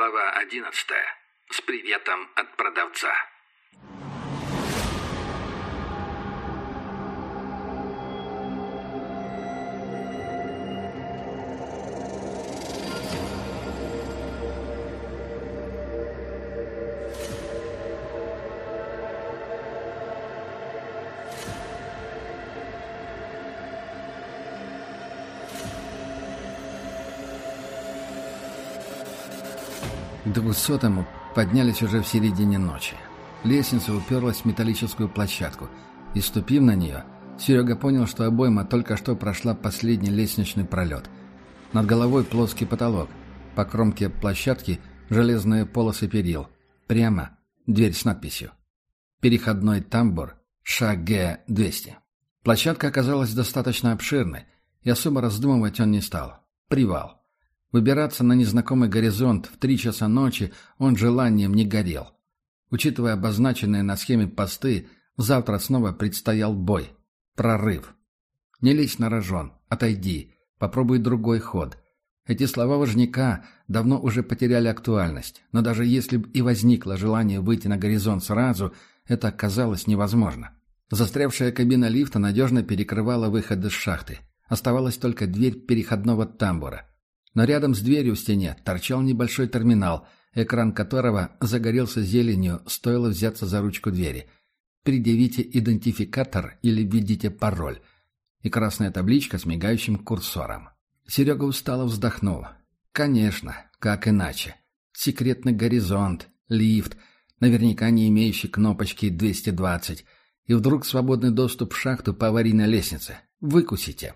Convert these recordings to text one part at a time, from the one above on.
Глава одиннадцатая. С приветом от продавца. Двухсотому поднялись уже в середине ночи. Лестница уперлась в металлическую площадку, и, ступив на нее, Серега понял, что обойма только что прошла последний лестничный пролет. Над головой плоский потолок, по кромке площадки железные полосы перил. Прямо дверь с надписью. Переходной тамбур ШГ-200. Площадка оказалась достаточно обширной, и особо раздумывать он не стал. Привал. Выбираться на незнакомый горизонт в три часа ночи он желанием не горел. Учитывая обозначенные на схеме посты, завтра снова предстоял бой. Прорыв. «Не лезь на рожон, отойди, попробуй другой ход». Эти слова вожняка давно уже потеряли актуальность, но даже если бы и возникло желание выйти на горизонт сразу, это оказалось невозможно. Застрявшая кабина лифта надежно перекрывала выход из шахты. Оставалась только дверь переходного тамбура. Но рядом с дверью в стене торчал небольшой терминал, экран которого загорелся зеленью, стоило взяться за ручку двери. «Предъявите идентификатор или введите пароль». И красная табличка с мигающим курсором. Серега устало вздохнул. «Конечно, как иначе? Секретный горизонт, лифт, наверняка не имеющий кнопочки 220, и вдруг свободный доступ в шахту по аварийной лестнице. Выкусите.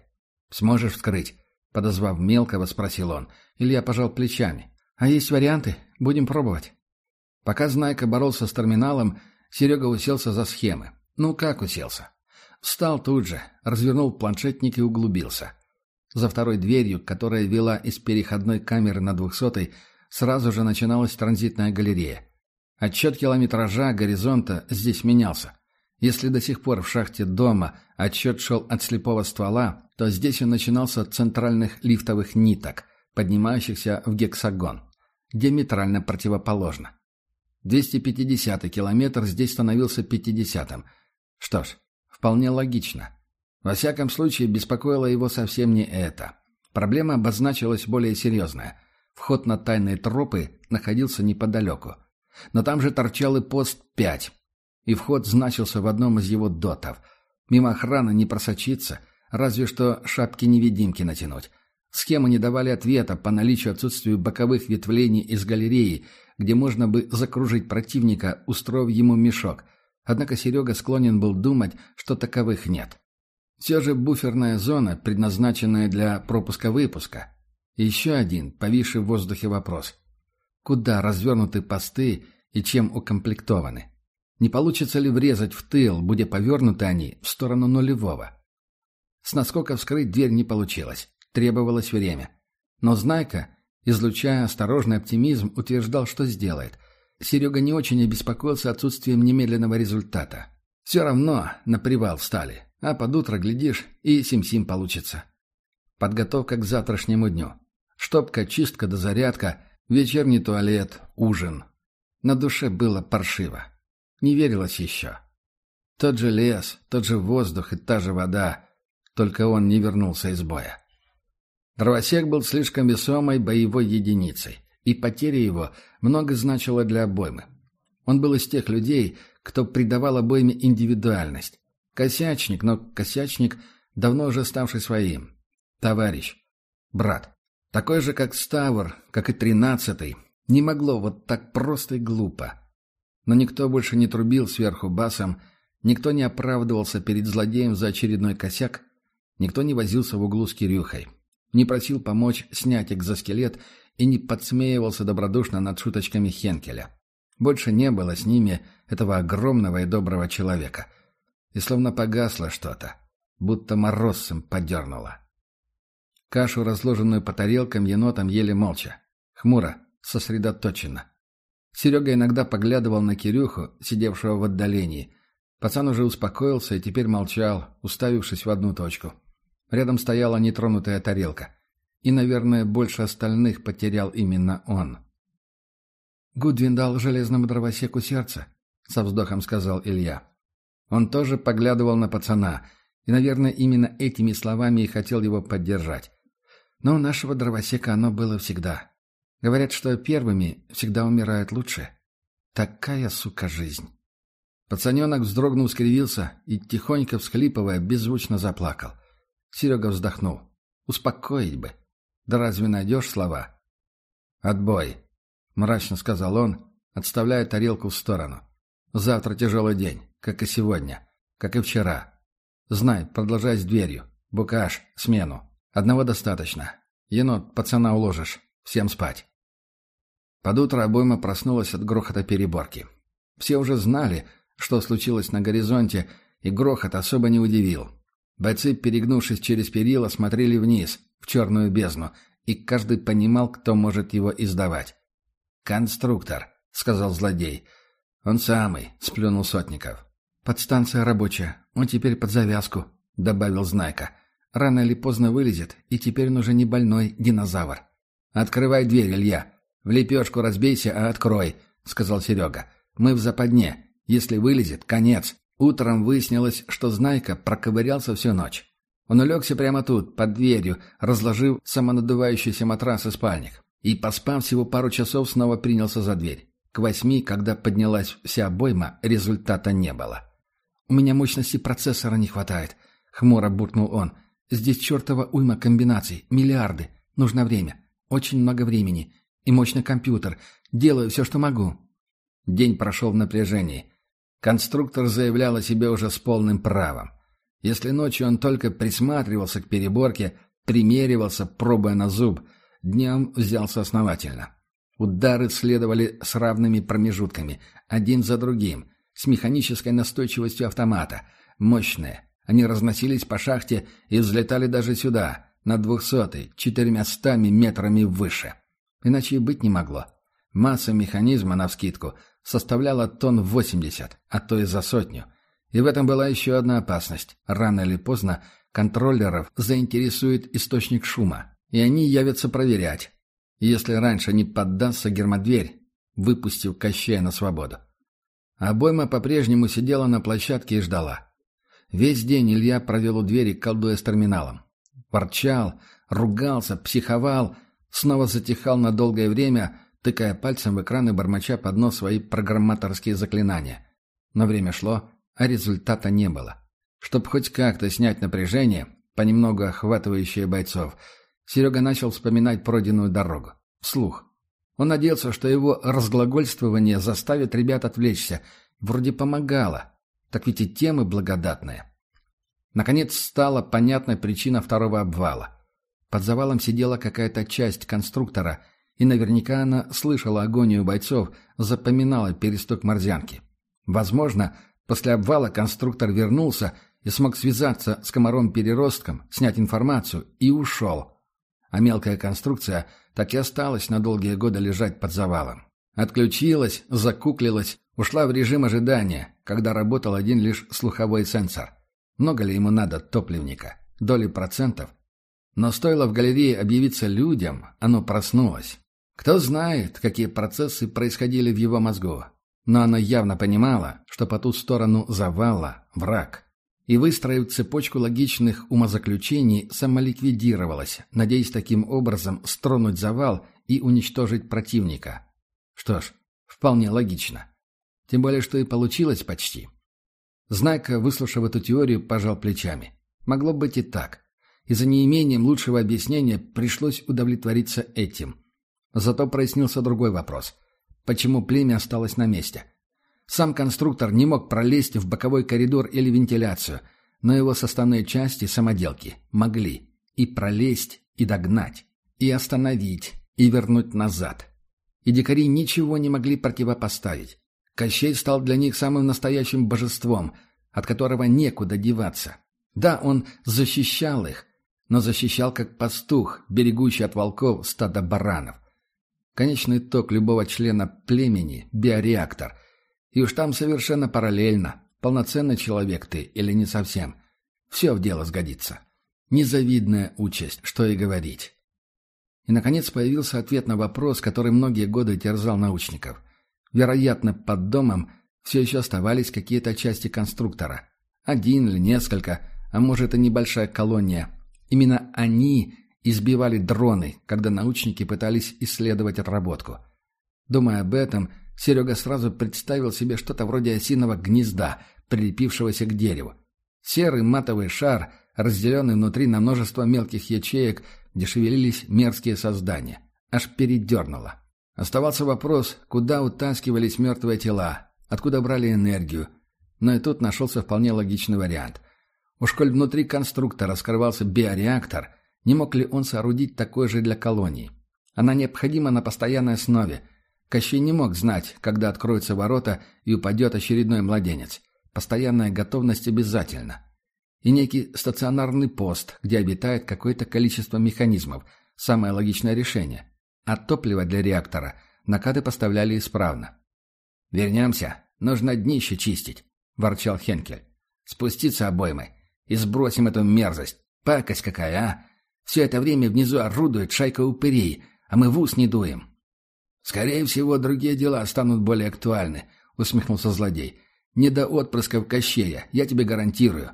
Сможешь вскрыть?» Подозвав мелкого, спросил он. Илья пожал плечами. «А есть варианты? Будем пробовать». Пока Знайка боролся с терминалом, Серега уселся за схемы. Ну, как уселся? Встал тут же, развернул планшетник и углубился. За второй дверью, которая вела из переходной камеры на двухсотой, сразу же начиналась транзитная галерея. Отчет километража горизонта здесь менялся. Если до сих пор в шахте дома отчет шел от слепого ствола, то здесь он начинался от центральных лифтовых ниток, поднимающихся в гексагон. Диаметрально противоположно. 250-й километр здесь становился 50-м. Что ж, вполне логично. Во всяком случае, беспокоило его совсем не это. Проблема обозначилась более серьезная. Вход на тайные тропы находился неподалеку. Но там же торчал и пост 5, и вход значился в одном из его дотов. Мимо охраны не просочиться, разве что шапки-невидимки натянуть. Схемы не давали ответа по наличию отсутствию боковых ветвлений из галереи, где можно бы закружить противника, устроив ему мешок. Однако Серега склонен был думать, что таковых нет. Все же буферная зона, предназначенная для пропуска-выпуска. Еще один, повисший в воздухе вопрос. Куда развернуты посты и чем укомплектованы? Не получится ли врезать в тыл, будя повернуты они в сторону нулевого? С наскока вскрыть дверь не получилось. Требовалось время. Но Знайка, излучая осторожный оптимизм, утверждал, что сделает. Серега не очень обеспокоился отсутствием немедленного результата. Все равно на привал встали. А под утро, глядишь, и сим-сим получится. Подготовка к завтрашнему дню. Штопка, чистка да зарядка, вечерний туалет, ужин. На душе было паршиво. Не верилось еще. Тот же лес, тот же воздух и та же вода, только он не вернулся из боя. Дровосек был слишком весомой боевой единицей, и потеря его много значила для обоймы. Он был из тех людей, кто придавал обойме индивидуальность. Косячник, но косячник, давно уже ставший своим. Товарищ. Брат. Такой же, как Ставр, как и тринадцатый, не могло вот так просто и глупо. Но никто больше не трубил сверху басом, никто не оправдывался перед злодеем за очередной косяк, никто не возился в углу с Кирюхой, не просил помочь снять экзоскелет и не подсмеивался добродушно над шуточками Хенкеля. Больше не было с ними этого огромного и доброго человека. И словно погасло что-то, будто морозцем подернуло. Кашу, разложенную по тарелкам, енотом ели молча, хмуро, сосредоточенно. Серега иногда поглядывал на Кирюху, сидевшего в отдалении. Пацан уже успокоился и теперь молчал, уставившись в одну точку. Рядом стояла нетронутая тарелка. И, наверное, больше остальных потерял именно он. Гудвин дал железному дровосеку сердце», — со вздохом сказал Илья. Он тоже поглядывал на пацана, и, наверное, именно этими словами и хотел его поддержать. Но у нашего дровосека оно было всегда. Говорят, что первыми всегда умирают лучше. Такая, сука, жизнь. Пацаненок вздрогнул, скривился и, тихонько всхлипывая, беззвучно заплакал. Серега вздохнул. Успокоить бы. Да разве найдешь слова? «Отбой», — мрачно сказал он, отставляя тарелку в сторону. «Завтра тяжелый день, как и сегодня, как и вчера. Знай, продолжай с дверью. Букаш, смену. Одного достаточно. Енот, пацана уложишь. Всем спать». Под утро обойма проснулась от грохота переборки. Все уже знали, что случилось на горизонте, и грохот особо не удивил. Бойцы, перегнувшись через перила, смотрели вниз, в черную бездну, и каждый понимал, кто может его издавать. «Конструктор», — сказал злодей. «Он самый», — сплюнул Сотников. «Подстанция рабочая. Он теперь под завязку», — добавил Знайка. «Рано или поздно вылезет, и теперь он уже не больной динозавр». «Открывай дверь, Илья. В лепешку разбейся, а открой», — сказал Серега. «Мы в западне. Если вылезет, конец». Утром выяснилось, что Знайка проковырялся всю ночь. Он улегся прямо тут, под дверью, разложив самонадувающийся матрас и спальник. И, поспав всего пару часов, снова принялся за дверь. К восьми, когда поднялась вся обойма, результата не было. «У меня мощности процессора не хватает», — хмуро буркнул он. «Здесь чертова уйма комбинаций, миллиарды. Нужно время. Очень много времени. И мощный компьютер. Делаю все, что могу». День прошел в напряжении. Конструктор заявлял о себе уже с полным правом. Если ночью он только присматривался к переборке, примеривался, пробуя на зуб, днем взялся основательно. Удары следовали с равными промежутками, один за другим, с механической настойчивостью автомата, мощные. Они разносились по шахте и взлетали даже сюда, на двухсотый, четырьмястами метрами выше. Иначе и быть не могло. Масса механизма, навскидку, составляла тонн 80, а то и за сотню. И в этом была еще одна опасность. Рано или поздно контроллеров заинтересует источник шума, и они явятся проверять. Если раньше не поддастся гермодверь, выпустив Кощея на свободу. Обойма по-прежнему сидела на площадке и ждала. Весь день Илья провел у двери, колдуя с терминалом. Ворчал, ругался, психовал, снова затихал на долгое время, тыкая пальцем в экран и бормоча под нос свои программаторские заклинания. Но время шло, а результата не было. Чтобы хоть как-то снять напряжение, понемногу охватывающее бойцов, Серега начал вспоминать пройденную дорогу. Вслух. Он надеялся, что его разглагольствование заставит ребят отвлечься. Вроде помогало. Так ведь и темы благодатные. Наконец стала понятна причина второго обвала. Под завалом сидела какая-то часть конструктора — и наверняка она слышала агонию бойцов, запоминала перестук морзянки. Возможно, после обвала конструктор вернулся и смог связаться с комаром-переростком, снять информацию и ушел. А мелкая конструкция так и осталась на долгие годы лежать под завалом. Отключилась, закуклилась, ушла в режим ожидания, когда работал один лишь слуховой сенсор. Много ли ему надо топливника? Доли процентов? Но стоило в галерее объявиться людям, оно проснулось. Кто знает, какие процессы происходили в его мозгу. Но она явно понимала, что по ту сторону завала – враг. И, выстроив цепочку логичных умозаключений, самоликвидировалась, надеясь таким образом стронуть завал и уничтожить противника. Что ж, вполне логично. Тем более, что и получилось почти. Знайка, выслушав эту теорию, пожал плечами. Могло быть и так. И за неимением лучшего объяснения пришлось удовлетвориться этим – Зато прояснился другой вопрос. Почему племя осталось на месте? Сам конструктор не мог пролезть в боковой коридор или вентиляцию, но его составные части, самоделки, могли. И пролезть, и догнать, и остановить, и вернуть назад. И дикари ничего не могли противопоставить. Кощей стал для них самым настоящим божеством, от которого некуда деваться. Да, он защищал их, но защищал как пастух, берегущий от волков стадо баранов. Конечный ток любого члена племени – биореактор. И уж там совершенно параллельно, полноценный человек ты или не совсем. Все в дело сгодится. Незавидная участь, что и говорить. И, наконец, появился ответ на вопрос, который многие годы терзал научников. Вероятно, под домом все еще оставались какие-то части конструктора. Один или несколько, а может и небольшая колония. Именно они избивали дроны, когда научники пытались исследовать отработку. Думая об этом, Серега сразу представил себе что-то вроде осиного гнезда, прилепившегося к дереву. Серый матовый шар, разделенный внутри на множество мелких ячеек, где шевелились мерзкие создания. Аж передернуло. Оставался вопрос, куда утаскивались мертвые тела, откуда брали энергию. Но и тут нашелся вполне логичный вариант. Уж коль внутри конструктора скрывался биореактор, не мог ли он соорудить такой же для колонии? Она необходима на постоянной основе. Кощей не мог знать, когда откроются ворота и упадет очередной младенец. Постоянная готовность обязательна. И некий стационарный пост, где обитает какое-то количество механизмов. Самое логичное решение. А топливо для реактора накаты поставляли исправно. «Вернемся. Нужно днище чистить», — ворчал Хенкель. «Спуститься обоймой. И сбросим эту мерзость. Пакость какая, а? Все это время внизу орудует шайка упырей, а мы в ус не дуем». «Скорее всего, другие дела станут более актуальны», — усмехнулся злодей. Не до отпрысков Кощея, я тебе гарантирую».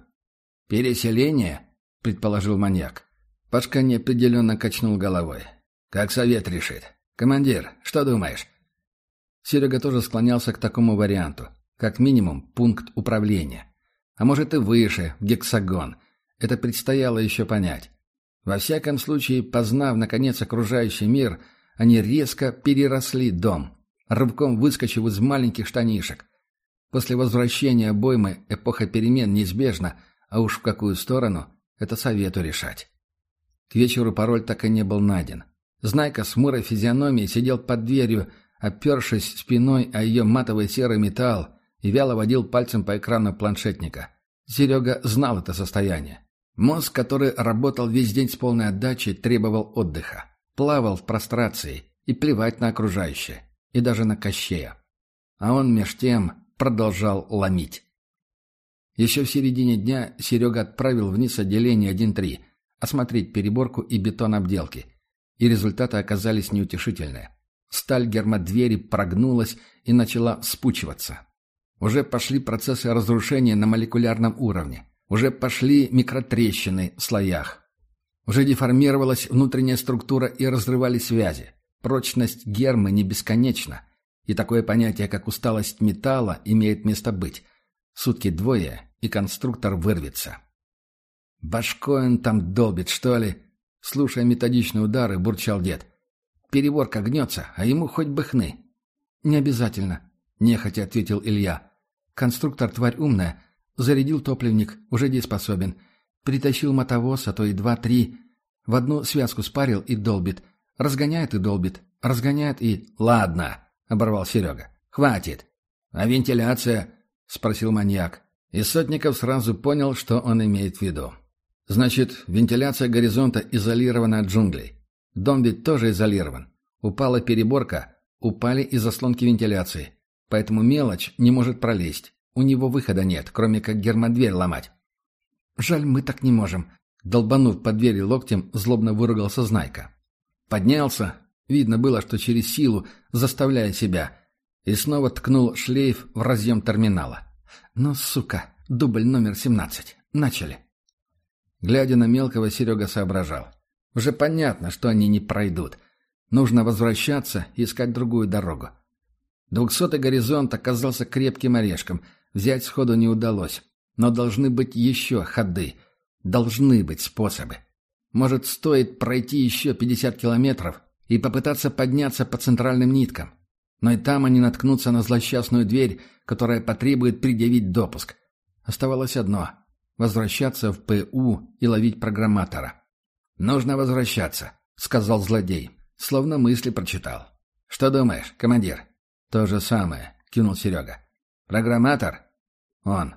«Переселение?» — предположил маньяк. Пашка неопределенно качнул головой. «Как совет решит. Командир, что думаешь?» Серега тоже склонялся к такому варианту. Как минимум, пункт управления. А может и выше, в гексагон. Это предстояло еще понять. Во всяком случае, познав, наконец, окружающий мир, они резко переросли дом, рывком выскочив из маленьких штанишек. После возвращения обоймы эпоха перемен неизбежна, а уж в какую сторону – это совету решать. К вечеру пароль так и не был найден. Знайка с мурой физиономией сидел под дверью, опершись спиной о ее матовый серый металл и вяло водил пальцем по экрану планшетника. Серега знал это состояние. Мозг, который работал весь день с полной отдачей, требовал отдыха. Плавал в прострации и плевать на окружающее, и даже на Кощея. А он меж тем продолжал ломить. Еще в середине дня Серега отправил вниз отделение 1-3 осмотреть переборку и бетон обделки. И результаты оказались неутешительные. Сталь гермодвери прогнулась и начала спучиваться. Уже пошли процессы разрушения на молекулярном уровне. Уже пошли микротрещины в слоях. Уже деформировалась внутренняя структура и разрывались связи. Прочность гермы не бесконечна. И такое понятие, как усталость металла, имеет место быть. Сутки двое, и конструктор вырвется. «Башкой он там долбит, что ли?» Слушая методичные удары, бурчал дед. «Переборка гнется, а ему хоть бы хны». «Не обязательно», — нехотя ответил Илья. «Конструктор тварь умная. Зарядил топливник, уже дееспособен. Притащил мотовоз, а то и два-три. В одну связку спарил и долбит. Разгоняет и долбит. Разгоняет и... Ладно!» оборвал Серега. «Хватит!» «А вентиляция?» — спросил маньяк. И Сотников сразу понял, что он имеет в виду. «Значит, вентиляция горизонта изолирована от джунглей. Дом ведь тоже изолирован. Упала переборка, упали и заслонки вентиляции. Поэтому мелочь не может пролезть. У него выхода нет, кроме как гермодверь ломать». «Жаль, мы так не можем», — долбанув по двери локтем, злобно выругался Знайка. Поднялся, Видно было, что через силу, заставляя себя. И снова ткнул шлейф в разъем терминала. «Ну, сука, дубль номер 17. Начали». Глядя на мелкого, Серега соображал. Уже понятно, что они не пройдут. Нужно возвращаться и искать другую дорогу. Двухсотый горизонт оказался крепким орешком. Взять сходу не удалось. Но должны быть еще ходы. Должны быть способы. Может, стоит пройти еще 50 километров, и попытаться подняться по центральным ниткам. Но и там они наткнутся на злосчастную дверь, которая потребует предъявить допуск. Оставалось одно — возвращаться в ПУ и ловить программатора. «Нужно возвращаться», — сказал злодей, словно мысли прочитал. «Что думаешь, командир?» «То же самое», — кинул Серега. «Программатор?» «Он».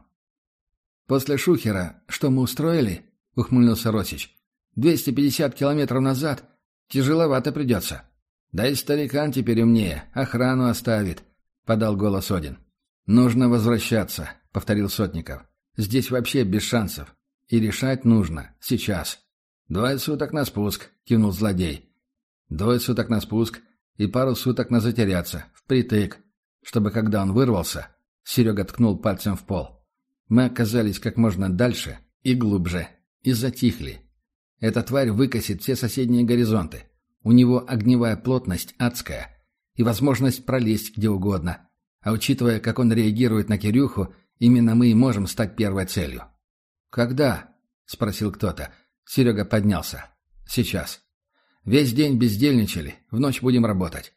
«После Шухера что мы устроили?» — ухмыльнулся Росич. «250 километров назад Тяжеловато придется. Да и старикан теперь умнее, охрану оставит, — подал голос Один. Нужно возвращаться, — повторил Сотников. Здесь вообще без шансов. И решать нужно. Сейчас. Двое суток на спуск, — кивнул злодей. Двое суток на спуск и пару суток на затеряться, впритык, чтобы когда он вырвался, Серега ткнул пальцем в пол. Мы оказались как можно дальше и глубже, и затихли. Эта тварь выкосит все соседние горизонты. У него огневая плотность адская и возможность пролезть где угодно. А учитывая, как он реагирует на Кирюху, именно мы и можем стать первой целью. «Когда?» — спросил кто-то. Серега поднялся. «Сейчас. Весь день бездельничали, в ночь будем работать.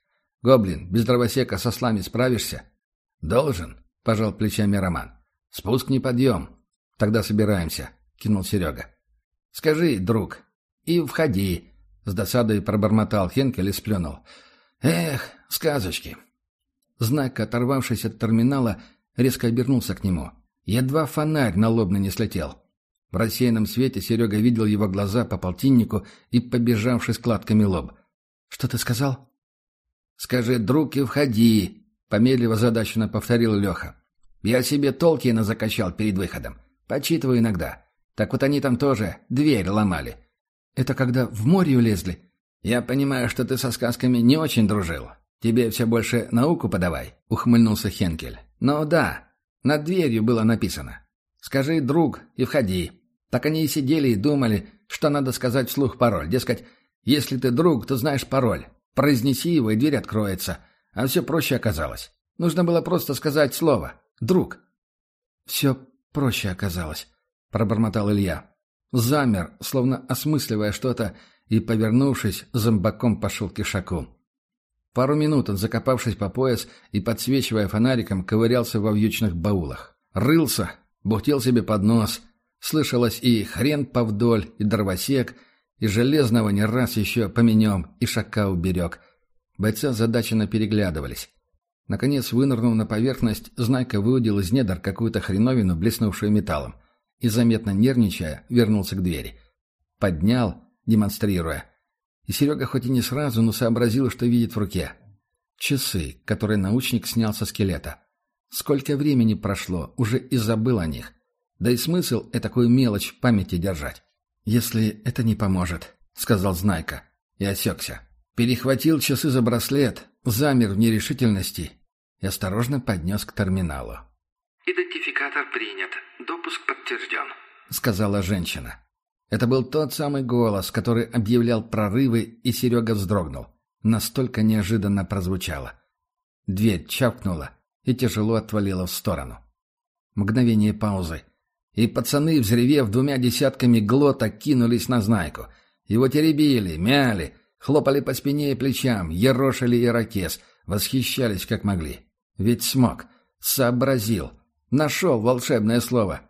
Гоблин, без дровосека со слами справишься?» «Должен», — пожал плечами Роман. «Спуск не подъем». «Тогда собираемся», — кинул Серега. «Скажи, друг, и входи», — с досадой пробормотал Хенкель и сплюнул. «Эх, сказочки». Знак, оторвавшись от терминала, резко обернулся к нему. Едва фонарь на лобно не слетел. В рассеянном свете Серега видел его глаза по полтиннику и побежавший складками лоб. «Что ты сказал?» «Скажи, друг, и входи», — помедлив озадаченно повторил Леха. «Я себе Толкина закачал перед выходом. Почитываю иногда. Так вот они там тоже дверь ломали». «Это когда в море улезли?» «Я понимаю, что ты со сказками не очень дружил. Тебе все больше науку подавай», — ухмыльнулся Хенкель. «Но да, над дверью было написано. Скажи, друг, и входи. Так они и сидели и думали, что надо сказать вслух пароль. Дескать, если ты друг, то знаешь пароль. Произнеси его, и дверь откроется. А все проще оказалось. Нужно было просто сказать слово «друг». «Все проще оказалось», — пробормотал Илья. Замер, словно осмысливая что-то, и, повернувшись, зомбаком пошел к ишаку. Пару минут он, закопавшись по пояс и подсвечивая фонариком, ковырялся во вьючных баулах. Рылся, бухтел себе под нос. Слышалось и хрен повдоль, и дровосек, и железного не раз еще поменем, и шака уберег. Бойцы озадаченно переглядывались. Наконец, вынырнув на поверхность, Знайка выудил из недр какую-то хреновину, блеснувшую металлом, и, заметно нервничая, вернулся к двери. Поднял, демонстрируя. И Серега хоть и не сразу, но сообразил, что видит в руке. Часы, которые научник снял со скелета. Сколько времени прошло, уже и забыл о них. Да и смысл такую мелочь в памяти держать. «Если это не поможет», — сказал Знайка. И осекся. Перехватил часы за браслет, замер в нерешительности и осторожно поднес к терминалу. «Идентификатор принят. Допуск подтвержден», — сказала женщина. Это был тот самый голос, который объявлял прорывы, и Серега вздрогнул. Настолько неожиданно прозвучало. Дверь чавкнула и тяжело отвалила в сторону. Мгновение паузы. И пацаны, взревев двумя десятками глота, кинулись на знайку. Его теребили, мяли, хлопали по спине и плечам, ерошили ирокез, восхищались как могли. Ведь смог, сообразил, нашел волшебное слово.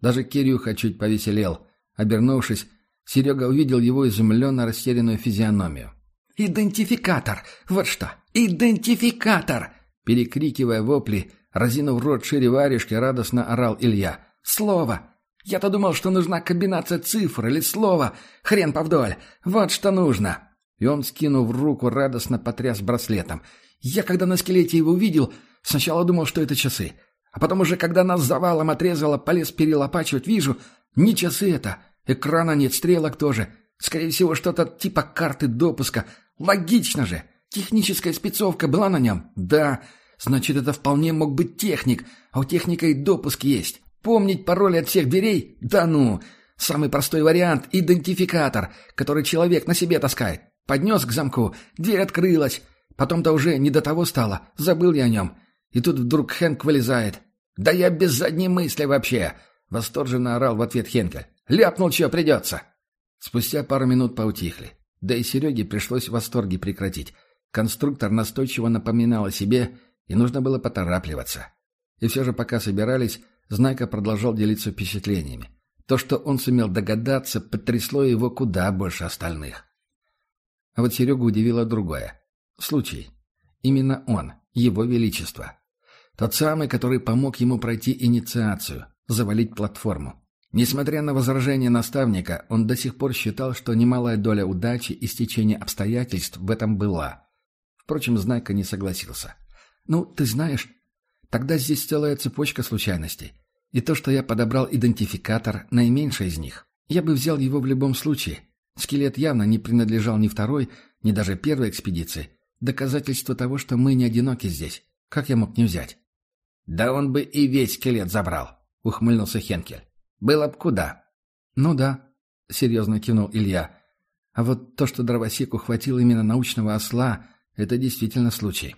Даже Кирюха чуть повеселел, Обернувшись, Серега увидел его изумленно растерянную физиономию. «Идентификатор! Вот что! Идентификатор!» Перекрикивая вопли, разинув рот шире варежки, радостно орал Илья. «Слово! Я-то думал, что нужна комбинация цифр или слова. Хрен повдоль! Вот что нужно!» И он, скинув руку, радостно потряс браслетом. «Я, когда на скелете его увидел, сначала думал, что это часы. А потом уже, когда нас завалом отрезало, полез перелопачивать, вижу, не часы это. Экрана нет, стрелок тоже. Скорее всего, что-то типа карты допуска. Логично же. Техническая спецовка была на нем? Да. Значит, это вполне мог быть техник. А у техника и допуск есть. Помнить пароли от всех дверей? Да ну. Самый простой вариант – идентификатор, который человек на себе таскает. Поднес к замку, дверь открылась. Потом-то уже не до того стало. Забыл я о нем. И тут вдруг Хэнк вылезает. «Да я без задней мысли вообще!» — восторженно орал в ответ Хенка. «Ляпнул, что придется!» Спустя пару минут поутихли. Да и Сереге пришлось в восторге прекратить. Конструктор настойчиво напоминал о себе, и нужно было поторапливаться. И все же пока собирались, Знайка продолжал делиться впечатлениями. То, что он сумел догадаться, потрясло его куда больше остальных. А вот Серегу удивило другое. Случай. Именно он, его величество. Тот самый, который помог ему пройти инициацию, завалить платформу. Несмотря на возражения наставника, он до сих пор считал, что немалая доля удачи и стечения обстоятельств в этом была. Впрочем, Знайка не согласился. «Ну, ты знаешь, тогда здесь целая цепочка случайностей. И то, что я подобрал идентификатор, наименьший из них. Я бы взял его в любом случае. Скелет явно не принадлежал ни второй, ни даже первой экспедиции. Доказательство того, что мы не одиноки здесь. Как я мог не взять? Да он бы и весь скелет забрал, ухмыльнулся Хенкель. Было б куда. Ну да, серьезно кивнул Илья. А вот то, что дровосеку хватило именно научного осла, это действительно случай.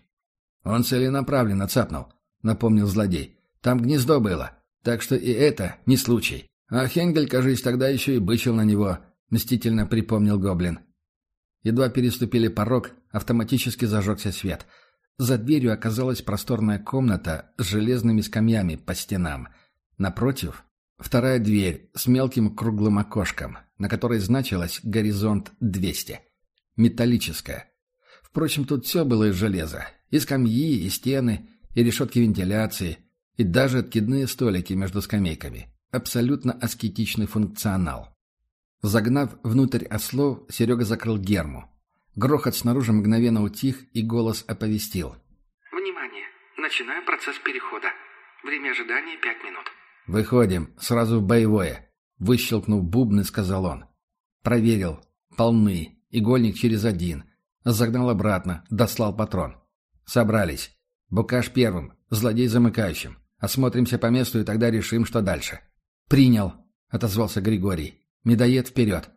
Он целенаправленно цапнул, напомнил злодей. Там гнездо было, так что и это не случай. А Хенгель, кажись, тогда еще и бычил на него, мстительно припомнил гоблин. Едва переступили порог, автоматически зажегся свет. За дверью оказалась просторная комната с железными скамьями по стенам. Напротив — вторая дверь с мелким круглым окошком, на которой значилось «Горизонт 200». Металлическая. Впрочем, тут все было из железа. И скамьи, и стены, и решетки вентиляции, и даже откидные столики между скамейками. Абсолютно аскетичный функционал. Загнав внутрь ослов, Серега закрыл герму. Грохот снаружи мгновенно утих, и голос оповестил. «Внимание! Начинаю процесс перехода. Время ожидания пять минут». «Выходим. Сразу в боевое», — выщелкнув бубны, сказал он. Проверил. Полны. Игольник через один. Загнал обратно. Дослал патрон. Собрались. Букаш первым. Злодей замыкающим. Осмотримся по месту и тогда решим, что дальше. «Принял», — отозвался Григорий. Медоед вперед!»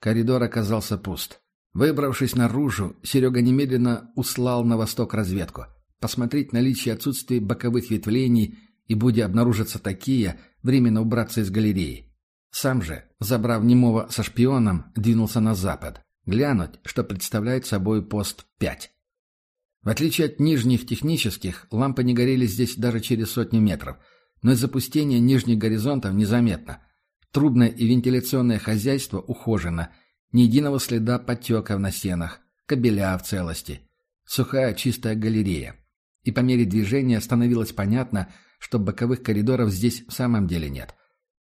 Коридор оказался пуст. Выбравшись наружу, Серега немедленно услал на восток разведку. Посмотреть наличие отсутствия боковых ветвлений и, будя обнаружиться такие, временно убраться из галереи. Сам же, забрав немого со шпионом, двинулся на запад. Глянуть, что представляет собой пост 5. В отличие от нижних технических, лампы не горели здесь даже через сотню метров, но из запустения нижних горизонтов незаметно – Трубное и вентиляционное хозяйство ухожено. Ни единого следа потеков на стенах. Кабеля в целости. Сухая чистая галерея. И по мере движения становилось понятно, что боковых коридоров здесь в самом деле нет.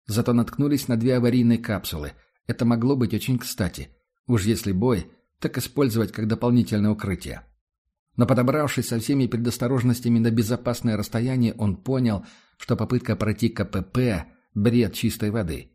Зато наткнулись на две аварийные капсулы. Это могло быть очень кстати. Уж если бой, так использовать как дополнительное укрытие. Но подобравшись со всеми предосторожностями на безопасное расстояние, он понял, что попытка пройти КПП – бред чистой воды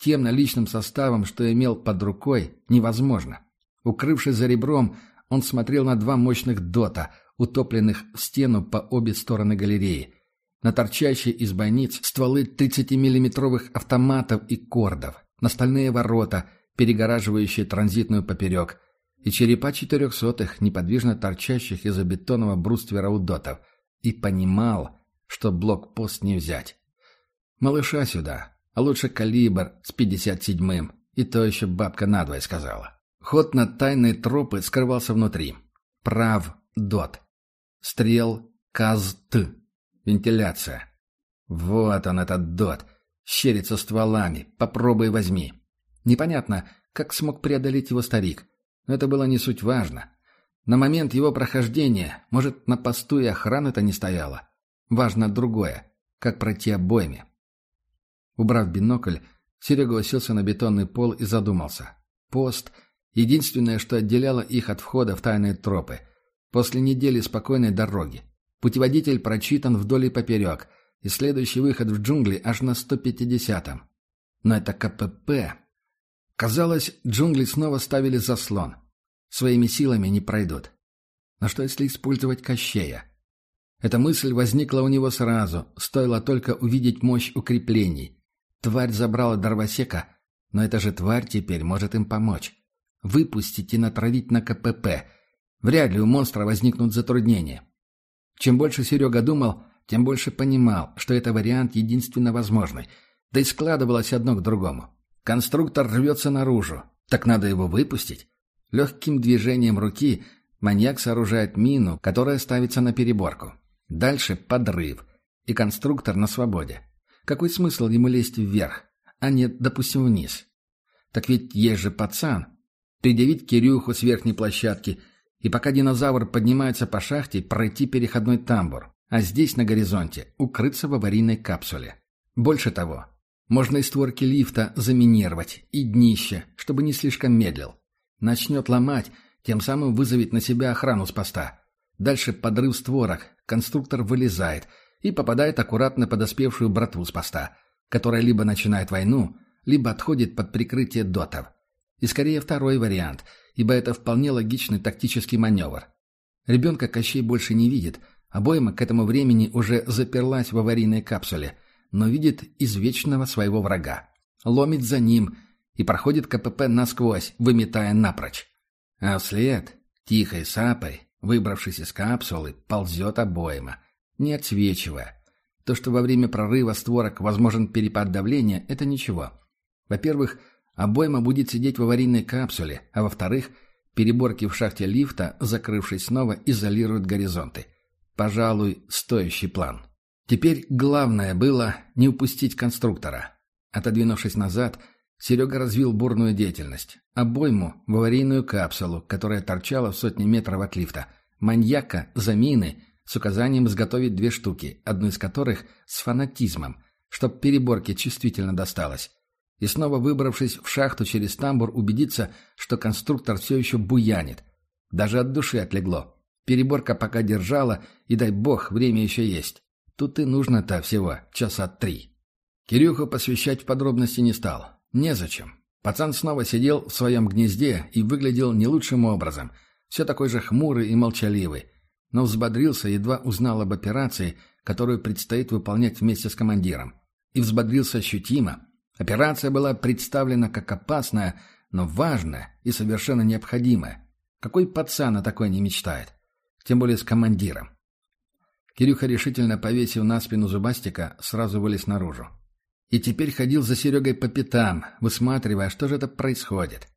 тем наличным составом, что имел под рукой, невозможно. Укрывшись за ребром, он смотрел на два мощных дота, утопленных в стену по обе стороны галереи. На торчащие из бойниц стволы 30-миллиметровых автоматов и кордов, на стальные ворота, перегораживающие транзитную поперек, и черепа четырехсотых, неподвижно торчащих из-за бетонного бруствера у дотов, и понимал, что блокпост не взять. «Малыша сюда, а лучше калибр с 57-м. И то еще бабка надвое сказала. Ход на тайные тропы скрывался внутри. Прав дот. Стрел каз-т. Вентиляция. Вот он, этот дот. Щерится стволами. Попробуй возьми. Непонятно, как смог преодолеть его старик. Но это было не суть важно. На момент его прохождения, может, на посту и охраны-то не стояло. Важно другое. Как пройти обоими. Убрав бинокль, Серега уселся на бетонный пол и задумался. Пост — единственное, что отделяло их от входа в тайные тропы. После недели спокойной дороги. Путеводитель прочитан вдоль и поперек, и следующий выход в джунгли аж на 150-м. Но это КПП. Казалось, джунгли снова ставили заслон. Своими силами не пройдут. Но что если использовать Кощея? Эта мысль возникла у него сразу, стоило только увидеть мощь укреплений. Тварь забрала дровосека, но эта же тварь теперь может им помочь. Выпустить и натравить на КПП. Вряд ли у монстра возникнут затруднения. Чем больше Серега думал, тем больше понимал, что это вариант единственно возможный. Да и складывалось одно к другому. Конструктор рвется наружу. Так надо его выпустить. Легким движением руки маньяк сооружает мину, которая ставится на переборку. Дальше подрыв. И конструктор на свободе. Какой смысл ему лезть вверх, а не, допустим, вниз? Так ведь есть же пацан. Предъявить Кирюху с верхней площадки, и пока динозавр поднимается по шахте, пройти переходной тамбур, а здесь, на горизонте, укрыться в аварийной капсуле. Больше того, можно и створки лифта заминировать, и днище, чтобы не слишком медлил. Начнет ломать, тем самым вызовет на себя охрану с поста. Дальше подрыв створок, конструктор вылезает – и попадает аккуратно подоспевшую братву с поста, которая либо начинает войну, либо отходит под прикрытие дотов. И скорее второй вариант, ибо это вполне логичный тактический маневр. Ребенка Кощей больше не видит, обойма к этому времени уже заперлась в аварийной капсуле, но видит извечного своего врага. Ломит за ним и проходит КПП насквозь, выметая напрочь. А вслед, тихой сапой, выбравшись из капсулы, ползет обойма, не отсвечивая. То, что во время прорыва створок возможен перепад давления, это ничего. Во-первых, обойма будет сидеть в аварийной капсуле, а во-вторых, переборки в шахте лифта, закрывшись снова, изолируют горизонты. Пожалуй, стоящий план. Теперь главное было не упустить конструктора. Отодвинувшись назад, Серега развил бурную деятельность. Обойму в аварийную капсулу, которая торчала в сотни метров от лифта. Маньяка за мины с указанием изготовить две штуки, одну из которых с фанатизмом, чтоб переборке чувствительно досталось. И снова выбравшись в шахту через тамбур, убедиться, что конструктор все еще буянит. Даже от души отлегло. Переборка пока держала, и дай бог, время еще есть. Тут и нужно-то всего часа три. Кирюху посвящать в подробности не стал. Незачем. Пацан снова сидел в своем гнезде и выглядел не лучшим образом. Все такой же хмурый и молчаливый. Но взбодрился, едва узнал об операции, которую предстоит выполнять вместе с командиром. И взбодрился ощутимо. Операция была представлена как опасная, но важная и совершенно необходимая. Какой пацан о такой не мечтает? Тем более с командиром. Кирюха, решительно повесив на спину зубастика, сразу вылез наружу. И теперь ходил за Серегой по пятам, высматривая, что же это происходит.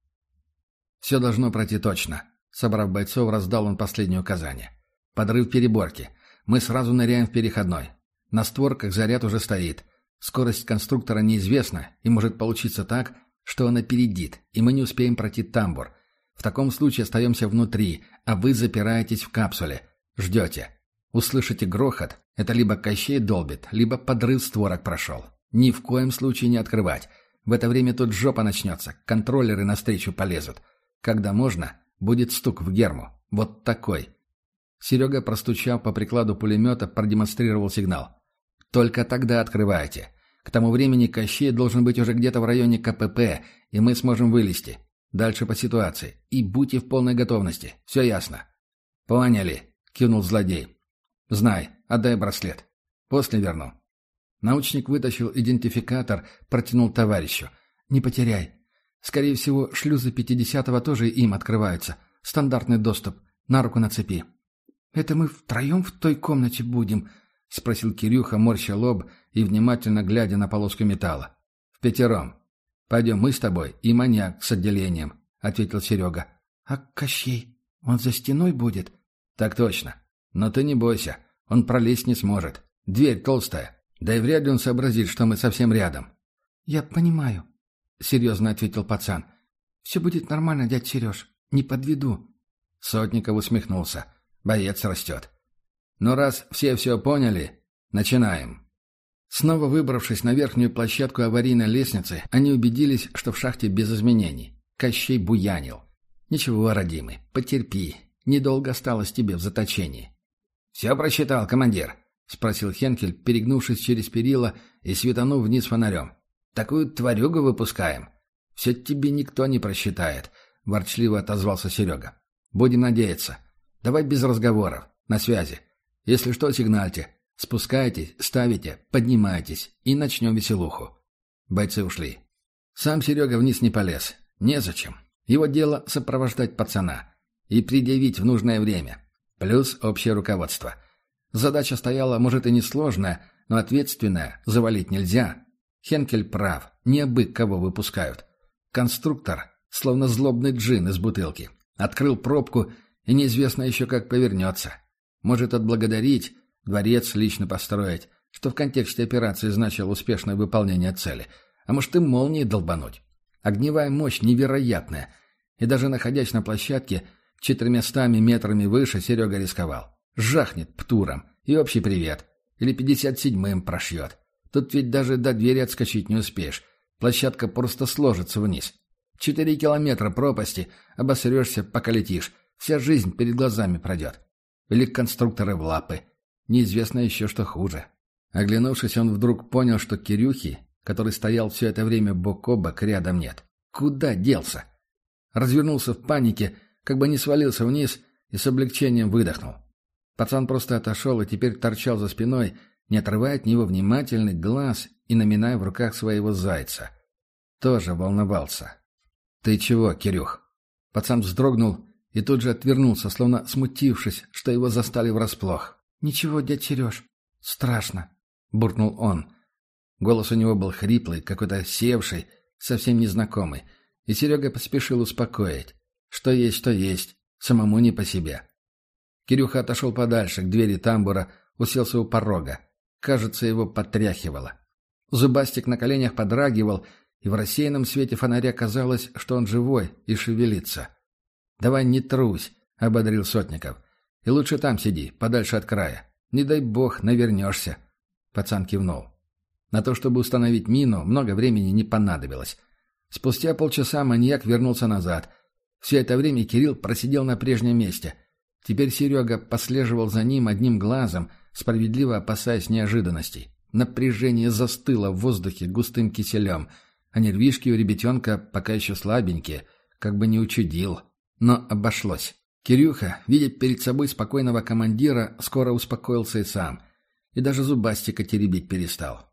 Все должно пройти точно. Собрав бойцов, раздал он последнее указание. Подрыв переборки. Мы сразу ныряем в переходной. На створках заряд уже стоит. Скорость конструктора неизвестна, и может получиться так, что он опередит, и мы не успеем пройти тамбур. В таком случае остаемся внутри, а вы запираетесь в капсуле. Ждете. Услышите грохот. Это либо Кощей долбит, либо подрыв створок прошел. Ни в коем случае не открывать. В это время тут жопа начнется, контроллеры навстречу полезут. Когда можно, будет стук в герму. Вот такой. Серега, простучав по прикладу пулемета, продемонстрировал сигнал. «Только тогда открывайте. К тому времени Кощей должен быть уже где-то в районе КПП, и мы сможем вылезти. Дальше по ситуации. И будьте в полной готовности. Все ясно». «Поняли», — кивнул злодей. «Знай, отдай браслет. После верну». Научник вытащил идентификатор, протянул товарищу. «Не потеряй. Скорее всего, шлюзы пятидесятого тоже им открываются. Стандартный доступ. На руку нацепи». «Это мы втроем в той комнате будем?» — спросил Кирюха, морща лоб и внимательно глядя на полоску металла. «В пятером. Пойдем мы с тобой и маньяк с отделением», — ответил Серега. «А Кощей? Он за стеной будет?» «Так точно. Но ты не бойся. Он пролезть не сможет. Дверь толстая. Да и вряд ли он сообразит, что мы совсем рядом. «Я понимаю», — серьезно ответил пацан. «Все будет нормально, дядь Сереж. Не подведу». Сотников усмехнулся. Боец растет. «Ну, раз все все поняли, начинаем». Снова выбравшись на верхнюю площадку аварийной лестницы, они убедились, что в шахте без изменений. Кощей буянил. «Ничего, родимый, потерпи. Недолго осталось тебе в заточении». «Все прочитал, командир», — спросил Хенкель, перегнувшись через перила и светанув вниз фонарем. «Такую тварюгу выпускаем. Все тебе никто не просчитает», — ворчливо отозвался Серега. «Будем надеяться. Давай без разговоров. На связи. Если что, сигнальте. Спускайтесь, ставите, поднимайтесь и начнем веселуху». Бойцы ушли. Сам Серега вниз не полез. Незачем. Его дело сопровождать пацана и предъявить в нужное время. Плюс общее руководство. Задача стояла, может, и несложная, но ответственная, завалить нельзя. Хенкель прав, не абы кого выпускают. Конструктор, словно злобный джин из бутылки, открыл пробку и неизвестно еще как повернется. Может отблагодарить, дворец лично построить, что в контексте операции значило успешное выполнение цели, а может и молнии долбануть. Огневая мощь невероятная, и даже находясь на площадке, четырьмястами метрами выше Серега рисковал. Жахнет птуром. И общий привет. Или пятьдесят седьмым прошьет. Тут ведь даже до двери отскочить не успеешь. Площадка просто сложится вниз. Четыре километра пропасти, обосрешься, пока летишь. Вся жизнь перед глазами пройдет. Или конструкторы в лапы. Неизвестно еще, что хуже. Оглянувшись, он вдруг понял, что Кирюхи, который стоял все это время бок о бок, рядом нет. Куда делся? развернулся в панике, как бы не свалился вниз и с облегчением выдохнул. Пацан просто отошел и теперь торчал за спиной, не отрывая от него внимательный глаз и наминая в руках своего зайца. Тоже волновался. «Ты чего, Кирюх?» Пацан вздрогнул и тут же отвернулся, словно смутившись, что его застали врасплох. «Ничего, дядь Сереж, страшно», — буркнул он. Голос у него был хриплый, какой-то севший, совсем незнакомый, и Серега поспешил успокоить. Что есть, что есть, самому не по себе. Кирюха отошел подальше, к двери тамбура, уселся у порога. Кажется, его потряхивало. Зубастик на коленях подрагивал, и в рассеянном свете фонаря казалось, что он живой и шевелится. «Давай не трусь», — ободрил Сотников. «И лучше там сиди, подальше от края. Не дай бог, навернешься». Пацан кивнул. На то, чтобы установить мину, много времени не понадобилось. Спустя полчаса маньяк вернулся назад. Все это время Кирилл просидел на прежнем месте. Теперь Серега послеживал за ним одним глазом, справедливо опасаясь неожиданностей. Напряжение застыло в воздухе густым киселем, а нервишки у ребятенка пока еще слабенькие, как бы не учудил. Но обошлось. Кирюха, видя перед собой спокойного командира, скоро успокоился и сам. И даже зубастика теребить перестал.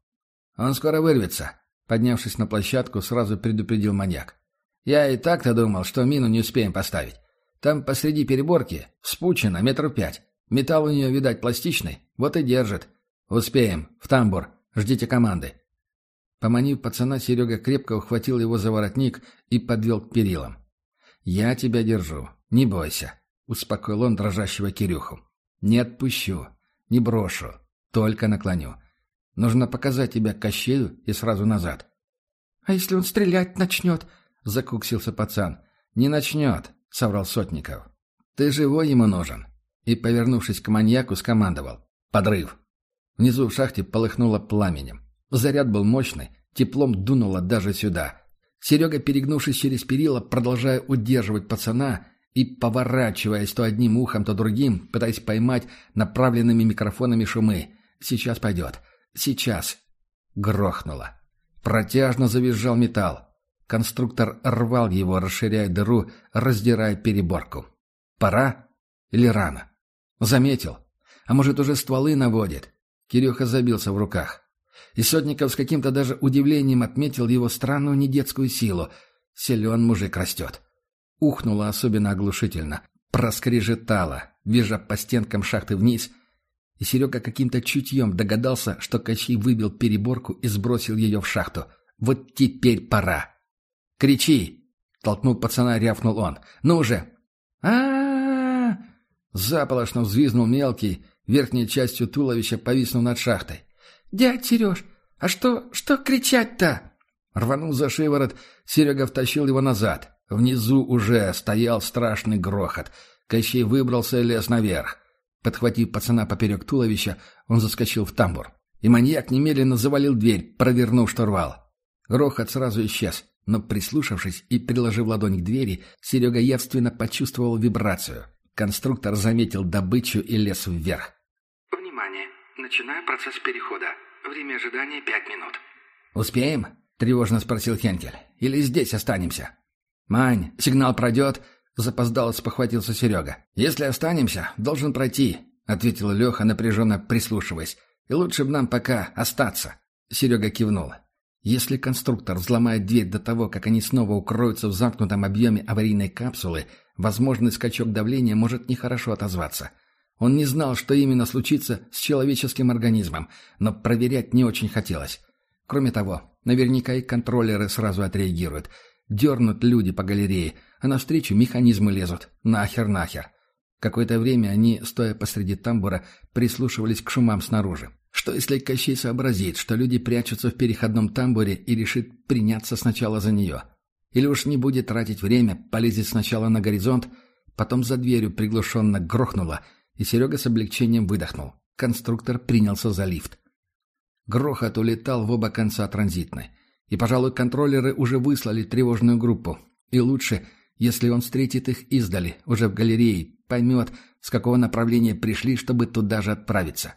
«Он скоро вырвется», — поднявшись на площадку, сразу предупредил маньяк. «Я и так-то думал, что мину не успеем поставить. Там посреди переборки вспучено метров пять. Металл у нее, видать, пластичный, вот и держит. Успеем. В тамбур. Ждите команды». Поманив пацана, Серега крепко ухватил его за воротник и подвел к перилам. «Я тебя держу. Не бойся», — успокоил он дрожащего Кирюху. «Не отпущу. Не брошу. Только наклоню. Нужно показать тебя Кощею и сразу назад». «А если он стрелять начнет?» — закуксился пацан. «Не начнет», — соврал Сотников. «Ты живой ему нужен». И, повернувшись к маньяку, скомандовал. «Подрыв». Внизу в шахте полыхнуло пламенем. Заряд был мощный, теплом дунуло даже сюда. Серега, перегнувшись через перила, продолжая удерживать пацана и поворачиваясь то одним ухом, то другим, пытаясь поймать направленными микрофонами шумы. «Сейчас пойдет. Сейчас». Грохнуло. Протяжно завизжал металл. Конструктор рвал его, расширяя дыру, раздирая переборку. «Пора? Или рано?» «Заметил. А может, уже стволы наводит?» Кирюха забился в руках. И Сотников с каким-то даже удивлением отметил его странную недетскую силу. Силен мужик растет. Ухнуло особенно оглушительно. Проскрежетало, вижа по стенкам шахты вниз. И Серега каким-то чутьем догадался, что Кощей выбил переборку и сбросил ее в шахту. Вот теперь пора. «Кричи!» — толкнул пацана, рявкнул он. «Ну же!» а, Заполошно взвизнул мелкий, верхней частью туловища повиснув над шахтой. «Дядь Сереж, а что, что кричать-то?» Рванул за шиворот, Серега втащил его назад. Внизу уже стоял страшный грохот. Кощей выбрался и лез наверх. Подхватив пацана поперек туловища, он заскочил в тамбур. И маньяк немедленно завалил дверь, провернув штурвал. Грохот сразу исчез, но, прислушавшись и приложив ладонь к двери, Серега явственно почувствовал вибрацию. Конструктор заметил добычу и лез вверх. Начинаю процесс перехода. Время ожидания пять минут. «Успеем?» — тревожно спросил Хенкель. «Или здесь останемся?» «Мань, сигнал пройдет?» — запоздало спохватился Серега. «Если останемся, должен пройти», — ответил Леха, напряженно прислушиваясь. «И лучше бы нам пока остаться». Серега кивнул. «Если конструктор взломает дверь до того, как они снова укроются в замкнутом объеме аварийной капсулы, возможный скачок давления может нехорошо отозваться. Он не знал, что именно случится с человеческим организмом, но проверять не очень хотелось. Кроме того, наверняка и контроллеры сразу отреагируют. Дернут люди по галерее, а навстречу механизмы лезут. Нахер-нахер. Какое-то время они, стоя посреди тамбура, прислушивались к шумам снаружи. Что если Кощей сообразит, что люди прячутся в переходном тамбуре и решит приняться сначала за нее? Или уж не будет тратить время, полезет сначала на горизонт, потом за дверью приглушенно грохнуло — и Серега с облегчением выдохнул. Конструктор принялся за лифт. Грохот улетал в оба конца транзитной. И, пожалуй, контроллеры уже выслали тревожную группу. И лучше, если он встретит их издали, уже в галерее, поймет, с какого направления пришли, чтобы туда же отправиться.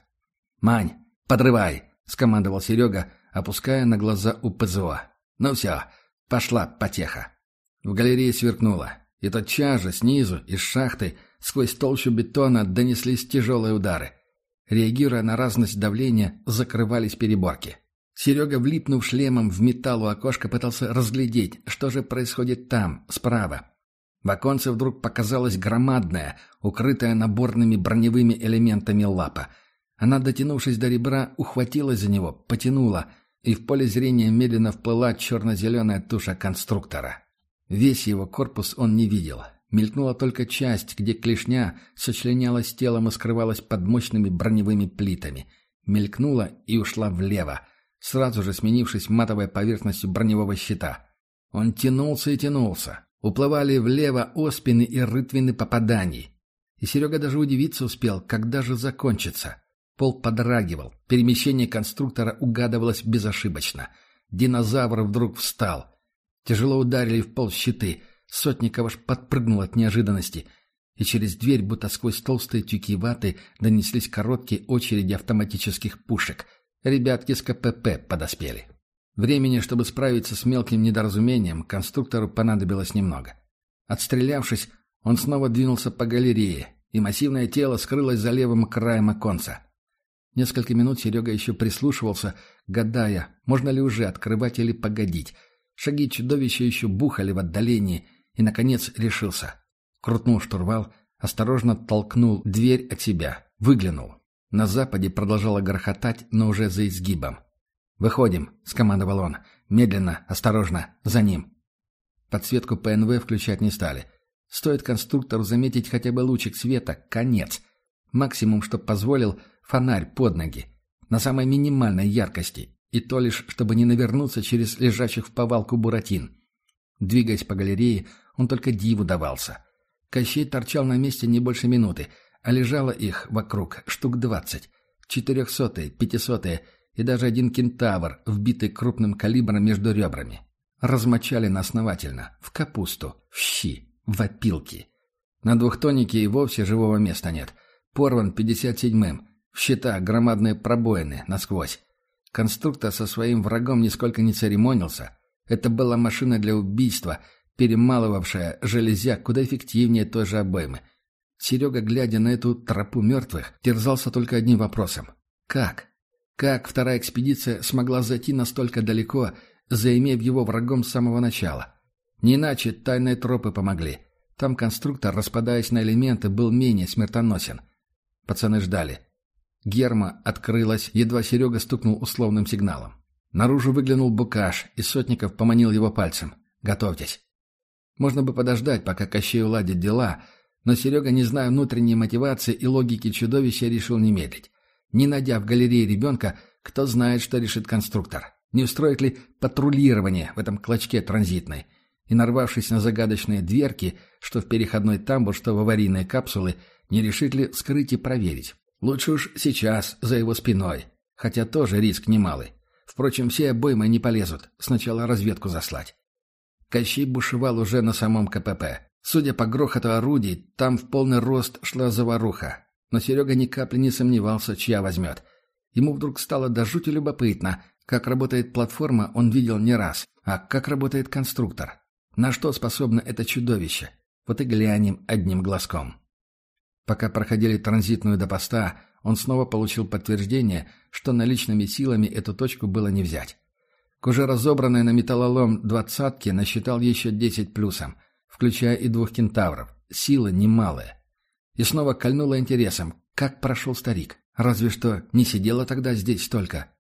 «Мань, подрывай!» — скомандовал Серега, опуская на глаза у ПЗО. «Ну все, пошла потеха». В галерее сверкнуло, и тотчас же снизу, из шахты, сквозь толщу бетона донеслись тяжелые удары. Реагируя на разность давления, закрывались переборки. Серега, влипнув шлемом в металл у окошка, пытался разглядеть, что же происходит там, справа. В оконце вдруг показалась громадная, укрытая наборными броневыми элементами лапа. Она, дотянувшись до ребра, ухватилась за него, потянула, и в поле зрения медленно вплыла черно-зеленая туша конструктора. Весь его корпус он не видел. Мелькнула только часть, где клешня сочленялась с телом и скрывалась под мощными броневыми плитами. Мелькнула и ушла влево, сразу же сменившись матовой поверхностью броневого щита. Он тянулся и тянулся. Уплывали влево оспины и рытвины попаданий. И Серега даже удивиться успел, когда же закончится. Пол подрагивал, перемещение конструктора угадывалось безошибочно. Динозавр вдруг встал. Тяжело ударили в пол щиты — Сотников аж подпрыгнул от неожиданности, и через дверь, будто сквозь толстые тюки ваты, донеслись короткие очереди автоматических пушек. Ребятки с КПП подоспели. Времени, чтобы справиться с мелким недоразумением, конструктору понадобилось немного. Отстрелявшись, он снова двинулся по галерее, и массивное тело скрылось за левым краем оконца. Несколько минут Серега еще прислушивался, гадая, можно ли уже открывать или погодить. Шаги чудовища еще бухали в отдалении, и, наконец, решился. Крутнул штурвал, осторожно толкнул дверь от себя, выглянул. На западе продолжало грохотать, но уже за изгибом. «Выходим», — скомандовал он. «Медленно, осторожно, за ним». Подсветку ПНВ включать не стали. Стоит конструктору заметить хотя бы лучик света — конец. Максимум, что позволил — фонарь под ноги. На самой минимальной яркости. И то лишь, чтобы не навернуться через лежащих в повалку буратин. Двигаясь по галерее, он только диву давался. Кощей торчал на месте не больше минуты, а лежало их вокруг штук двадцать. Четырехсотые, пятисотые и даже один кентавр, вбитый крупным калибром между ребрами. Размочали основательно, в капусту, в щи, в опилки. На двухтоннике и вовсе живого места нет. Порван пятьдесят седьмым, в щита громадные пробоины насквозь. Конструктор со своим врагом нисколько не церемонился. Это была машина для убийства, перемалывавшая железяк куда эффективнее той же обоймы. Серега, глядя на эту тропу мертвых, терзался только одним вопросом. Как? Как вторая экспедиция смогла зайти настолько далеко, заимев его врагом с самого начала? Не иначе тайные тропы помогли. Там конструктор, распадаясь на элементы, был менее смертоносен. Пацаны ждали. Герма открылась, едва Серега стукнул условным сигналом. Наружу выглянул Букаш, и Сотников поманил его пальцем. «Готовьтесь». Можно бы подождать, пока Кощей уладит дела, но Серега, не зная внутренней мотивации и логики чудовища, решил не медлить. Не найдя в галерее ребенка, кто знает, что решит конструктор. Не устроит ли патрулирование в этом клочке транзитной? И, нарвавшись на загадочные дверки, что в переходной тамбур, что в аварийные капсулы, не решит ли вскрыть и проверить? Лучше уж сейчас, за его спиной. Хотя тоже риск немалый. Впрочем, все обоймы не полезут. Сначала разведку заслать. Кощей бушевал уже на самом КПП. Судя по грохоту орудий, там в полный рост шла заваруха. Но Серега ни капли не сомневался, чья возьмет. Ему вдруг стало до жути любопытно. Как работает платформа, он видел не раз. А как работает конструктор? На что способно это чудовище? Вот и глянем одним глазком. Пока проходили транзитную до поста, он снова получил подтверждение, что наличными силами эту точку было не взять. К уже разобранной на металлолом двадцатке насчитал еще десять плюсом, включая и двух кентавров. Сила немалая. И снова кольнула интересом, как прошел старик. Разве что не сидела тогда здесь только.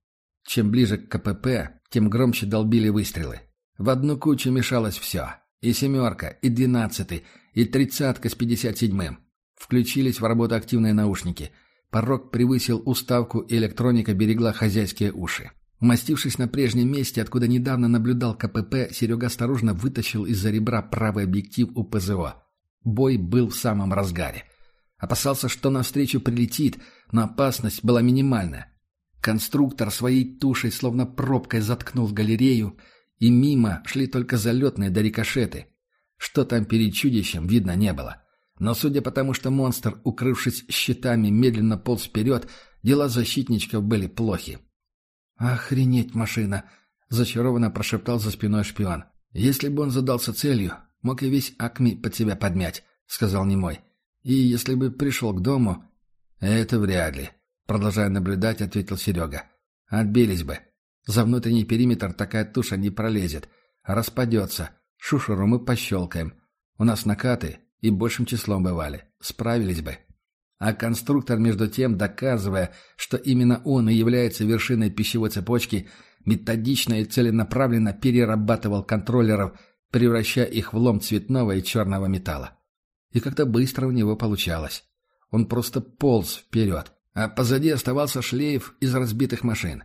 Чем ближе к КПП, тем громче долбили выстрелы. В одну кучу мешалось все. И семерка, и двенадцатый, и тридцатка с пятьдесят седьмым. Включились в работу активные наушники. Порог превысил уставку, и электроника берегла хозяйские уши. Умастившись на прежнем месте, откуда недавно наблюдал КПП, Серега осторожно вытащил из-за ребра правый объектив у ПЗО. Бой был в самом разгаре. Опасался, что навстречу прилетит, но опасность была минимальная. Конструктор своей тушей словно пробкой заткнул галерею, и мимо шли только залетные до рикошеты. Что там перед чудищем, видно не было. Но судя по тому, что монстр, укрывшись щитами, медленно полз вперед, дела защитничков были плохи. «Охренеть машина!» — зачарованно прошептал за спиной шпион. Если бы он задался целью, Мог и весь Акми под себя подмять», — сказал Немой. «И если бы пришел к дому...» «Это вряд ли», — продолжая наблюдать, ответил Серега. «Отбились бы. За внутренний периметр такая туша не пролезет. Распадется. Шушеру мы пощелкаем. У нас накаты и большим числом бывали. Справились бы». А конструктор, между тем, доказывая, что именно он и является вершиной пищевой цепочки, методично и целенаправленно перерабатывал контроллеров, превращая их в лом цветного и черного металла. И как-то быстро у него получалось. Он просто полз вперед, а позади оставался шлейф из разбитых машин.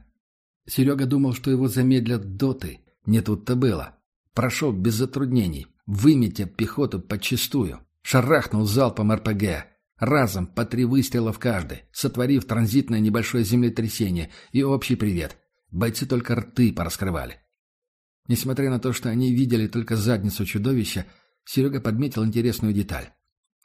Серега думал, что его замедлят доты. Не тут-то было. Прошел без затруднений, выметя пехоту подчистую. Шарахнул залпом РПГ. Разом по три выстрела в каждый, сотворив транзитное небольшое землетрясение и общий привет. Бойцы только рты пораскрывали. Несмотря на то, что они видели только задницу чудовища, Серега подметил интересную деталь.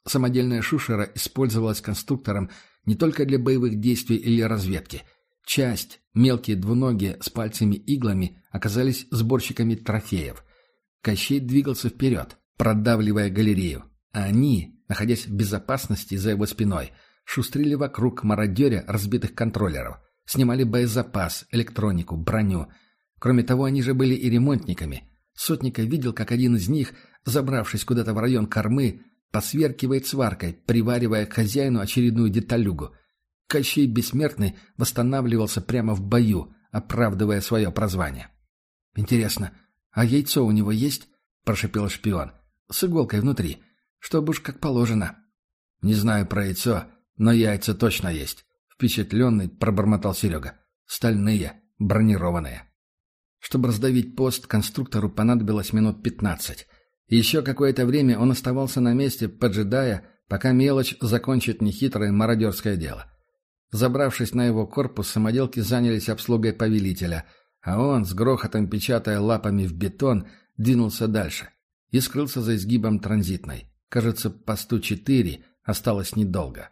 Самодельная шушера использовалась конструктором не только для боевых действий или разведки. Часть, мелкие двуногие с пальцами-иглами, оказались сборщиками трофеев. Кощей двигался вперед, продавливая галерею. А они, находясь в безопасности за его спиной, шустрили вокруг мародеря разбитых контроллеров, снимали боезапас, электронику, броню. Кроме того, они же были и ремонтниками. Сотника видел, как один из них, забравшись куда-то в район кормы, посверкивает сваркой, приваривая хозяину очередную деталюгу. Кощей Бессмертный восстанавливался прямо в бою, оправдывая свое прозвание. «Интересно, а яйцо у него есть?» – прошипел шпион. «С иголкой внутри чтобы уж как положено. Не знаю про яйцо, но яйца точно есть. Впечатленный пробормотал Серега. Стальные, бронированные. Чтобы раздавить пост, конструктору понадобилось минут пятнадцать. Еще какое-то время он оставался на месте, поджидая, пока мелочь закончит нехитрое мародерское дело. Забравшись на его корпус, самоделки занялись обслугой повелителя, а он, с грохотом печатая лапами в бетон, двинулся дальше и скрылся за изгибом транзитной. Кажется, посту 4 осталось недолго.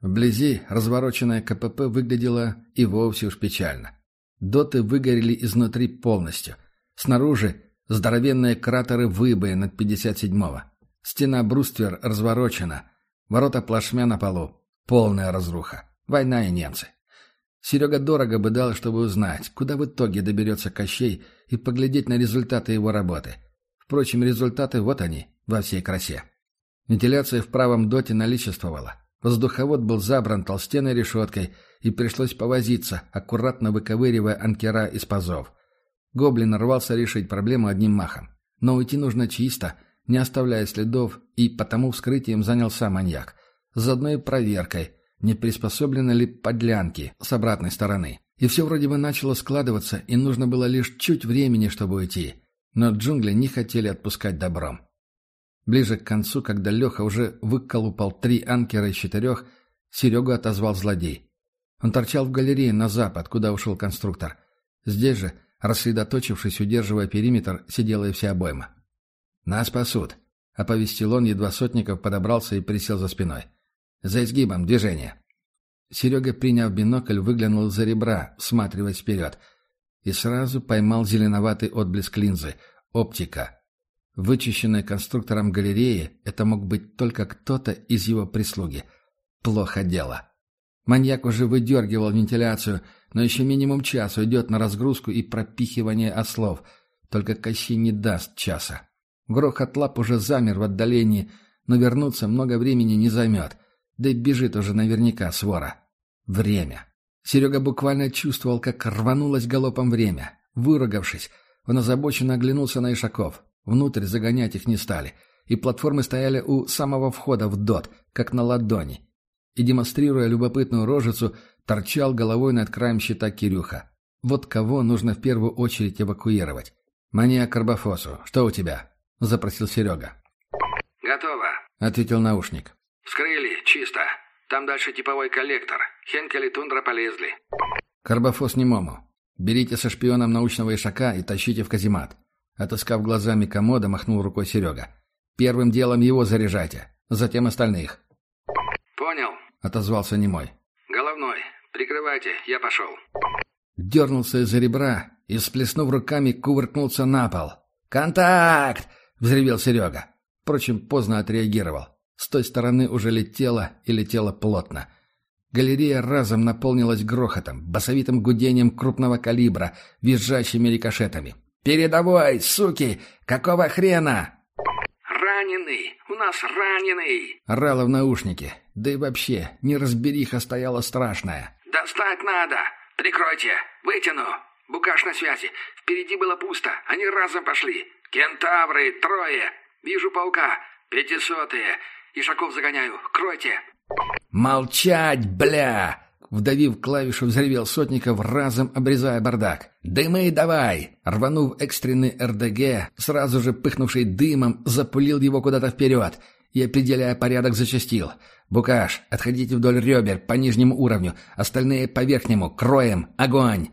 Вблизи развороченное КПП выглядело и вовсе уж печально. Доты выгорели изнутри полностью. Снаружи здоровенные кратеры выбоя над 57-го. Стена бруствер разворочена. Ворота плашмя на полу. Полная разруха. Война и немцы. Серега дорого бы дал, чтобы узнать, куда в итоге доберется Кощей и поглядеть на результаты его работы. Впрочем, результаты вот они, во всей красе. Вентиляция в правом доте наличествовала. Воздуховод был забран толстенной решеткой, и пришлось повозиться, аккуратно выковыривая анкера из пазов. Гоблин рвался решить проблему одним махом. Но уйти нужно чисто, не оставляя следов, и потому вскрытием занялся маньяк. Заодно и проверкой, не приспособлены ли подлянки с обратной стороны. И все вроде бы начало складываться, и нужно было лишь чуть времени, чтобы уйти. Но джунгли не хотели отпускать добром. Ближе к концу, когда Леха уже выколупал три анкера из четырех, Серегу отозвал злодей. Он торчал в галерее на запад, куда ушел конструктор. Здесь же, рассредоточившись, удерживая периметр, сидела и вся обойма. «Нас спасут», — оповестил он, едва сотников подобрался и присел за спиной. «За изгибом, движение». Серега, приняв бинокль, выглянул за ребра, всматриваясь вперед, и сразу поймал зеленоватый отблеск линзы. Оптика. Вычищенной конструктором галереи это мог быть только кто-то из его прислуги. Плохо дело. Маньяк уже выдергивал вентиляцию, но еще минимум час уйдет на разгрузку и пропихивание ослов. Только Кощей не даст часа. Грохот лап уже замер в отдалении, но вернуться много времени не займет. Да и бежит уже наверняка свора. Время. Серега буквально чувствовал, как рванулось галопом время. Выругавшись, он озабоченно оглянулся на Ишаков. Внутрь загонять их не стали, и платформы стояли у самого входа в ДОТ, как на ладони. И, демонстрируя любопытную рожицу, торчал головой над краем щита Кирюха. Вот кого нужно в первую очередь эвакуировать. «Мания Карбофосу, что у тебя?» — запросил Серега. «Готово», — ответил наушник. «Вскрыли, чисто. Там дальше типовой коллектор. Хенкель и Тундра полезли». «Карбофос немому. Берите со шпионом научного ишака и тащите в каземат. Отыскав глазами комода, махнул рукой Серега. «Первым делом его заряжайте, затем остальных». «Понял», — отозвался немой. «Головной, прикрывайте, я пошел». Дернулся из-за ребра и, сплеснув руками, кувыркнулся на пол. «Контакт!» — взревел Серега. Впрочем, поздно отреагировал. С той стороны уже летело и летело плотно. Галерея разом наполнилась грохотом, басовитым гудением крупного калибра, визжащими рикошетами. «Передовой, суки! Какого хрена?» «Раненый! У нас раненый!» — орала в наушнике. Да и вообще, неразбериха стояла страшная. «Достать надо! Прикройте! Вытяну! Букаш на связи! Впереди было пусто! Они разом пошли! Кентавры! Трое! Вижу паука! Пятисотые! Ишаков загоняю! Кройте!» «Молчать, бля!» Вдавив клавишу, взревел Сотников, разом обрезая бардак. «Дымы давай!» Рванув экстренный РДГ, сразу же пыхнувший дымом, запулил его куда-то вперед и, определяя порядок, зачастил. «Букаш, отходите вдоль ребер, по нижнему уровню, остальные по верхнему, кроем, огонь!»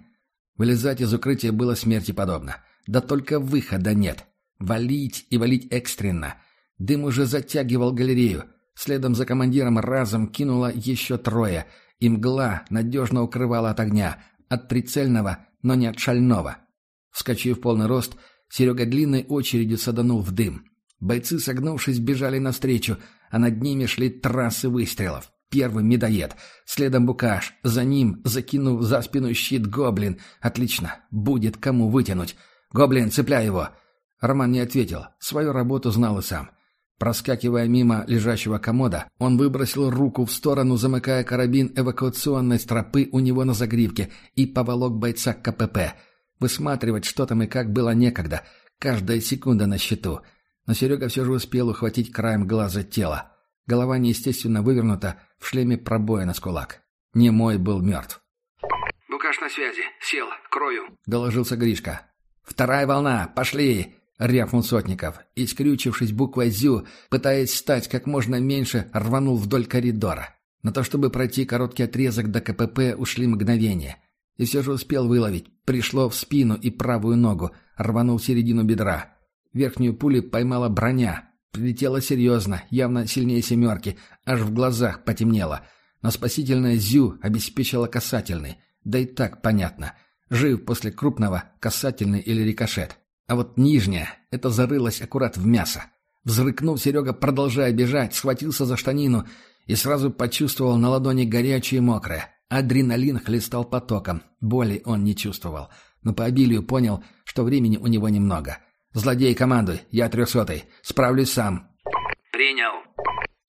Вылезать из укрытия было смерти подобно. Да только выхода нет. Валить и валить экстренно. Дым уже затягивал галерею. Следом за командиром разом кинуло еще трое, и мгла надежно укрывала от огня, от прицельного, но не от шального. Вскочив в полный рост, Серега длинной очередью саданул в дым. Бойцы, согнувшись, бежали навстречу, а над ними шли трассы выстрелов. Первый медоед, следом Букаш, за ним, закинув за спину щит, Гоблин. Отлично, будет кому вытянуть. Гоблин, цепляй его. Роман не ответил, свою работу знал и сам. Проскакивая мимо лежащего комода, он выбросил руку в сторону, замыкая карабин эвакуационной стропы у него на загривке и поволок бойца к КПП. Высматривать, что там и как было некогда. Каждая секунда на счету. Но Серега все же успел ухватить краем глаза тело. Голова неестественно вывернута, в шлеме пробоина с кулак. Немой был мертв. «Букаш на связи. Сел. Крою», — доложился Гришка. «Вторая волна. Пошли!» — рявкнул Сотников, и, скрючившись буквой «Зю», пытаясь встать как можно меньше, рванул вдоль коридора. На то, чтобы пройти короткий отрезок до КПП, ушли мгновения. И все же успел выловить. Пришло в спину и правую ногу, рванул середину бедра. Верхнюю пулю поймала броня. Прилетела серьезно, явно сильнее «семерки», аж в глазах потемнело. Но спасительная «Зю» обеспечила касательный. Да и так понятно. Жив после крупного, касательный или рикошет. А вот нижняя — это зарылась аккурат в мясо. Взрыкнув, Серега, продолжая бежать, схватился за штанину и сразу почувствовал на ладони горячее и мокрое. Адреналин хлестал потоком. Боли он не чувствовал. Но по обилию понял, что времени у него немного. «Злодей, командуй! Я трехсотый! Справлюсь сам!» «Принял!»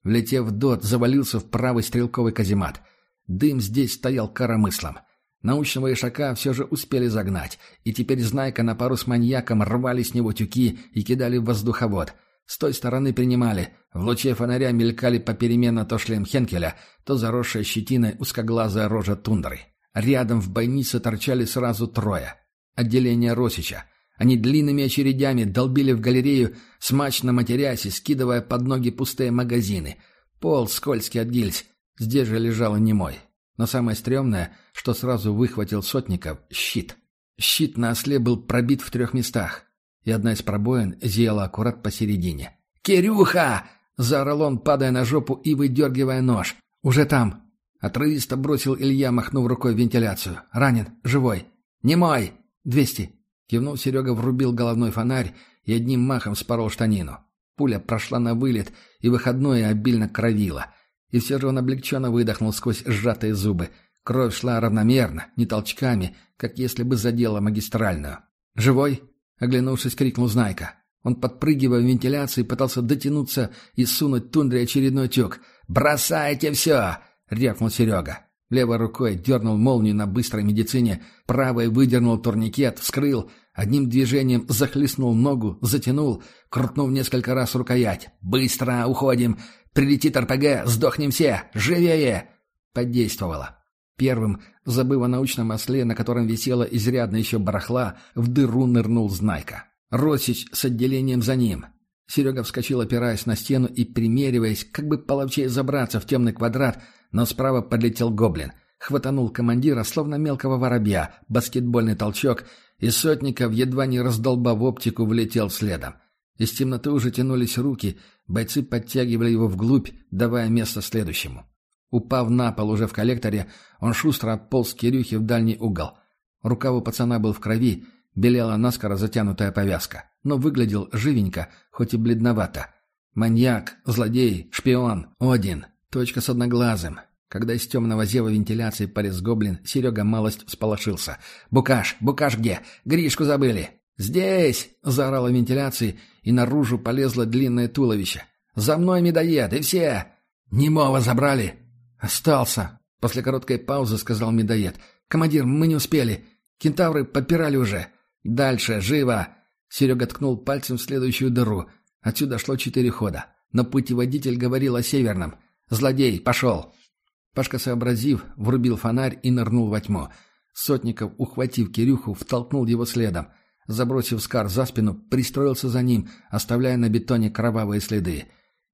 Влетев в дот, завалился в правый стрелковый каземат. Дым здесь стоял коромыслом. Научного ишака все же успели загнать, и теперь Знайка на пару с маньяком рвали с него тюки и кидали в воздуховод. С той стороны принимали. В луче фонаря мелькали попеременно то шлем Хенкеля, то заросшая щетиной узкоглазая рожа тундры. Рядом в бойнице торчали сразу трое. Отделение Росича. Они длинными очередями долбили в галерею, смачно матерясь и скидывая под ноги пустые магазины. Пол скользкий от гильз. Здесь же лежал немой. Но самое стрёмное, что сразу выхватил Сотников — щит. Щит на осле был пробит в трех местах, и одна из пробоин зияла аккурат посередине. «Кирюха!» — заорал он, падая на жопу и выдергивая нож. «Уже там!» — отрывисто бросил Илья, махнув рукой в вентиляцию. «Ранен, живой. Не мой! Двести!» Кивнул Серега, врубил головной фонарь и одним махом спорол штанину. Пуля прошла на вылет, и выходное обильно кровило — и он облегченно выдохнул сквозь сжатые зубы. Кровь шла равномерно, не толчками, как если бы задела магистральную. «Живой?» — оглянувшись, крикнул Знайка. Он, подпрыгивая в вентиляции, пытался дотянуться и сунуть тундре очередной тюк. «Бросайте все!» — рявкнул Серега. Левой рукой дернул молнию на быстрой медицине, правой выдернул турникет, вскрыл, одним движением захлестнул ногу, затянул, крутнув несколько раз рукоять. «Быстро уходим! Прилетит РПГ, сдохнем все! Живее!» Подействовало. Первым, забыв о научном осле, на котором висела изрядно еще барахла, в дыру нырнул Знайка. Росич с отделением за ним. Серега вскочил, опираясь на стену и примериваясь, как бы половчее забраться в темный квадрат, но справа подлетел гоблин. Хватанул командира, словно мелкого воробья, баскетбольный толчок, и Сотников, едва не раздолбав оптику, влетел следом. Из темноты уже тянулись руки, бойцы подтягивали его вглубь, давая место следующему. Упав на пол уже в коллекторе, он шустро отполз к Кирюхе в дальний угол. Рукав у пацана был в крови, белела наскоро затянутая повязка, но выглядел живенько, хоть и бледновато. Маньяк, злодей, шпион, Один. Точка с одноглазым. Когда из темного зева вентиляции полез гоблин, Серега малость всполошился. «Букаш! Букаш где? Гришку забыли!» «Здесь!» — заорала вентиляции, и наружу полезло длинное туловище. «За мной медоед! И все!» «Немого забрали!» «Остался!» — после короткой паузы сказал медоед. «Командир, мы не успели. Кентавры подпирали уже. Дальше, живо!» Серега ткнул пальцем в следующую дыру. Отсюда шло четыре хода. Но путеводитель говорил о северном. «Злодей, пошел!» Пашка, сообразив, врубил фонарь и нырнул во тьму. Сотников, ухватив Кирюху, втолкнул его следом. Забросив Скар за спину, пристроился за ним, оставляя на бетоне кровавые следы.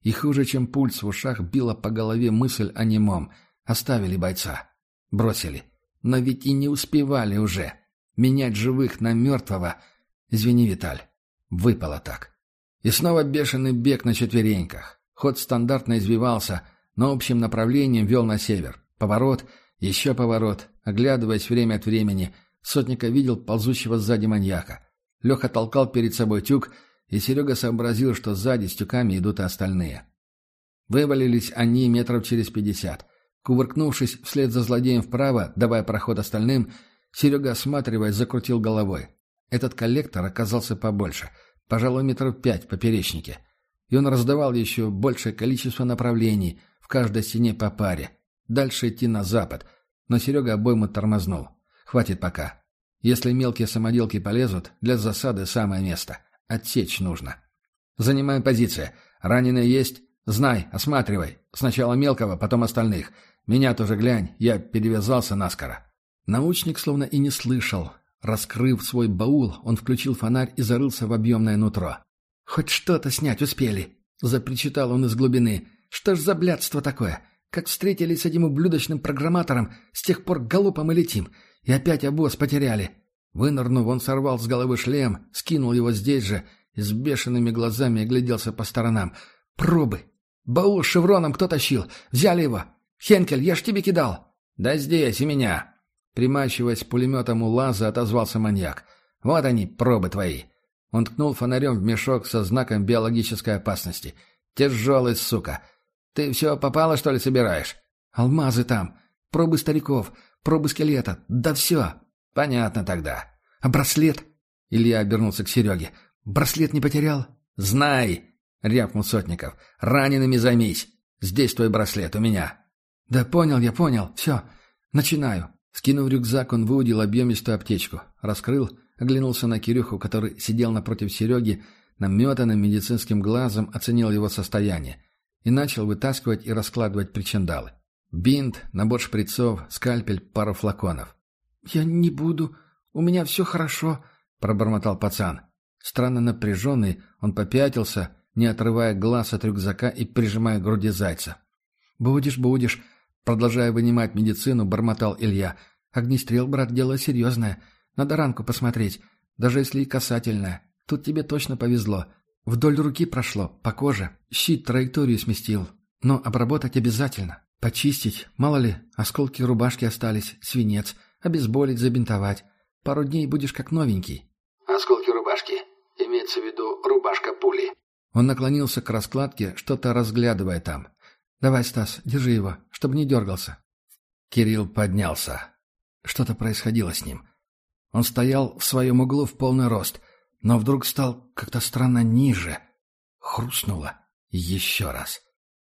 И хуже, чем пульс в ушах, била по голове мысль о немом. Оставили бойца. Бросили. Но ведь и не успевали уже. Менять живых на мертвого. Извини, Виталь. Выпало так. И снова бешеный бег на четвереньках. Ход стандартно извивался, но общим направлением вел на север. Поворот, еще поворот. Оглядываясь время от времени, Сотника видел ползущего сзади маньяка. Леха толкал перед собой тюк, и Серега сообразил, что сзади с тюками идут и остальные. Вывалились они метров через пятьдесят. Кувыркнувшись вслед за злодеем вправо, давая проход остальным, Серега, осматриваясь, закрутил головой. Этот коллектор оказался побольше, пожалуй, метров пять в поперечнике. И он раздавал еще большее количество направлений, в каждой стене по паре. Дальше идти на запад, но Серега обойму тормознул. Хватит пока. Если мелкие самоделки полезут, для засады самое место. Отсечь нужно. Занимаем позиции. Раненые есть? Знай, осматривай. Сначала мелкого, потом остальных. Меня тоже глянь, я перевязался наскоро. Научник словно и не слышал. Раскрыв свой баул, он включил фонарь и зарылся в объемное нутро. «Хоть что-то снять успели!» — запричитал он из глубины. «Что ж за блядство такое? Как встретились с этим ублюдочным программатором, с тех пор галопом и летим. И опять обоз потеряли. Вынырнув, он сорвал с головы шлем, скинул его здесь же и с бешеными глазами огляделся по сторонам. «Пробы! Баул с шевроном кто тащил? Взяли его! Хенкель, я ж тебе кидал!» «Да здесь, и меня!» Примачиваясь пулеметом у лаза, отозвался маньяк. «Вот они, пробы твои!» Он ткнул фонарем в мешок со знаком биологической опасности. «Тяжелый, сука! Ты все попало, что ли, собираешь?» «Алмазы там! Пробы стариков! Пробы скелета! Да все!» «Понятно тогда. А браслет?» Илья обернулся к Сереге. «Браслет не потерял?» «Знай!» — рявкнул Сотников. «Ранеными займись. Здесь твой браслет, у меня». «Да понял я, понял. Все. Начинаю». Скинув рюкзак, он выудил объемистую аптечку. Раскрыл, оглянулся на Кирюху, который сидел напротив Сереги, наметанным медицинским глазом оценил его состояние и начал вытаскивать и раскладывать причиндалы. Бинт, набор шприцов, скальпель, пару флаконов. «Я не буду. У меня все хорошо», — пробормотал пацан. Странно напряженный, он попятился, не отрывая глаз от рюкзака и прижимая к груди зайца. «Будешь, будешь», — продолжая вынимать медицину, бормотал Илья. «Огнестрел, брат, дело серьезное. Надо ранку посмотреть, даже если и касательное. Тут тебе точно повезло. Вдоль руки прошло, по коже. Щит траекторию сместил. Но обработать обязательно. Почистить, мало ли, осколки рубашки остались, свинец» обезболить, забинтовать. Пару дней будешь как новенький». «Осколки рубашки. Имеется в виду рубашка пули». Он наклонился к раскладке, что-то разглядывая там. «Давай, Стас, держи его, чтобы не дергался». Кирилл поднялся. Что-то происходило с ним. Он стоял в своем углу в полный рост, но вдруг стал как-то странно ниже. Хрустнуло. Еще раз.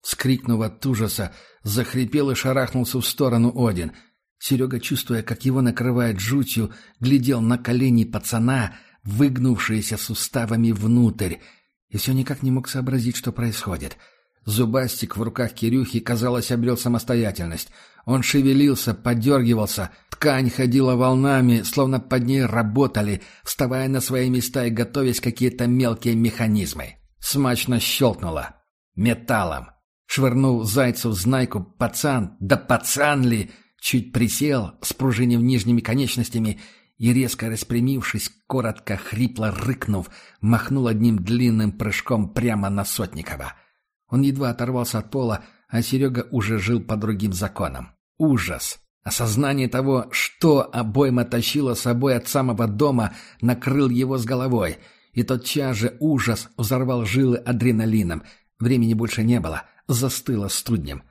Скрикнув от ужаса, захрипел и шарахнулся в сторону Один — Серега, чувствуя, как его накрывает жутью, глядел на колени пацана, выгнувшиеся суставами внутрь, и все никак не мог сообразить, что происходит. Зубастик в руках Кирюхи, казалось, обрел самостоятельность. Он шевелился, подергивался, ткань ходила волнами, словно под ней работали, вставая на свои места и готовясь какие-то мелкие механизмы. Смачно щелкнуло. Металлом. Швырнув зайцу знайку, пацан, да пацан ли, чуть присел, спружинив нижними конечностями, и, резко распрямившись, коротко, хрипло рыкнув, махнул одним длинным прыжком прямо на Сотникова. Он едва оторвался от пола, а Серега уже жил по другим законам. Ужас! Осознание того, что обойма тащила собой от самого дома, накрыл его с головой, и тотчас же ужас взорвал жилы адреналином. Времени больше не было. Застыло студнем.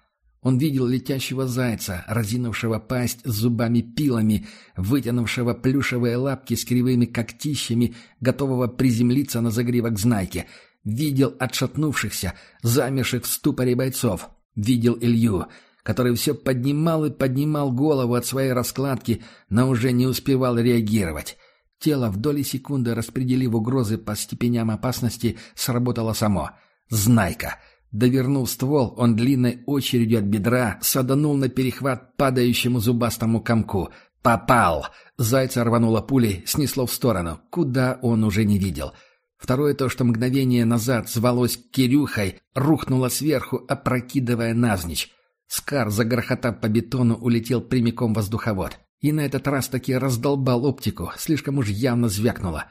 Он видел летящего зайца, разинувшего пасть с зубами-пилами, вытянувшего плюшевые лапки с кривыми когтищами, готового приземлиться на загривок знайки. Видел отшатнувшихся, замерших в ступоре бойцов. Видел Илью, который все поднимал и поднимал голову от своей раскладки, но уже не успевал реагировать. Тело в доли секунды, распределив угрозы по степеням опасности, сработало само. «Знайка!» Довернув ствол, он длинной очередью от бедра саданул на перехват падающему зубастому комку. «Попал!» Зайца рвануло пулей, снесло в сторону. Куда он уже не видел. Второе то, что мгновение назад звалось Кирюхой, рухнуло сверху, опрокидывая навзничь. Скар, загрохотав по бетону, улетел прямиком в воздуховод. И на этот раз таки раздолбал оптику, слишком уж явно звякнуло.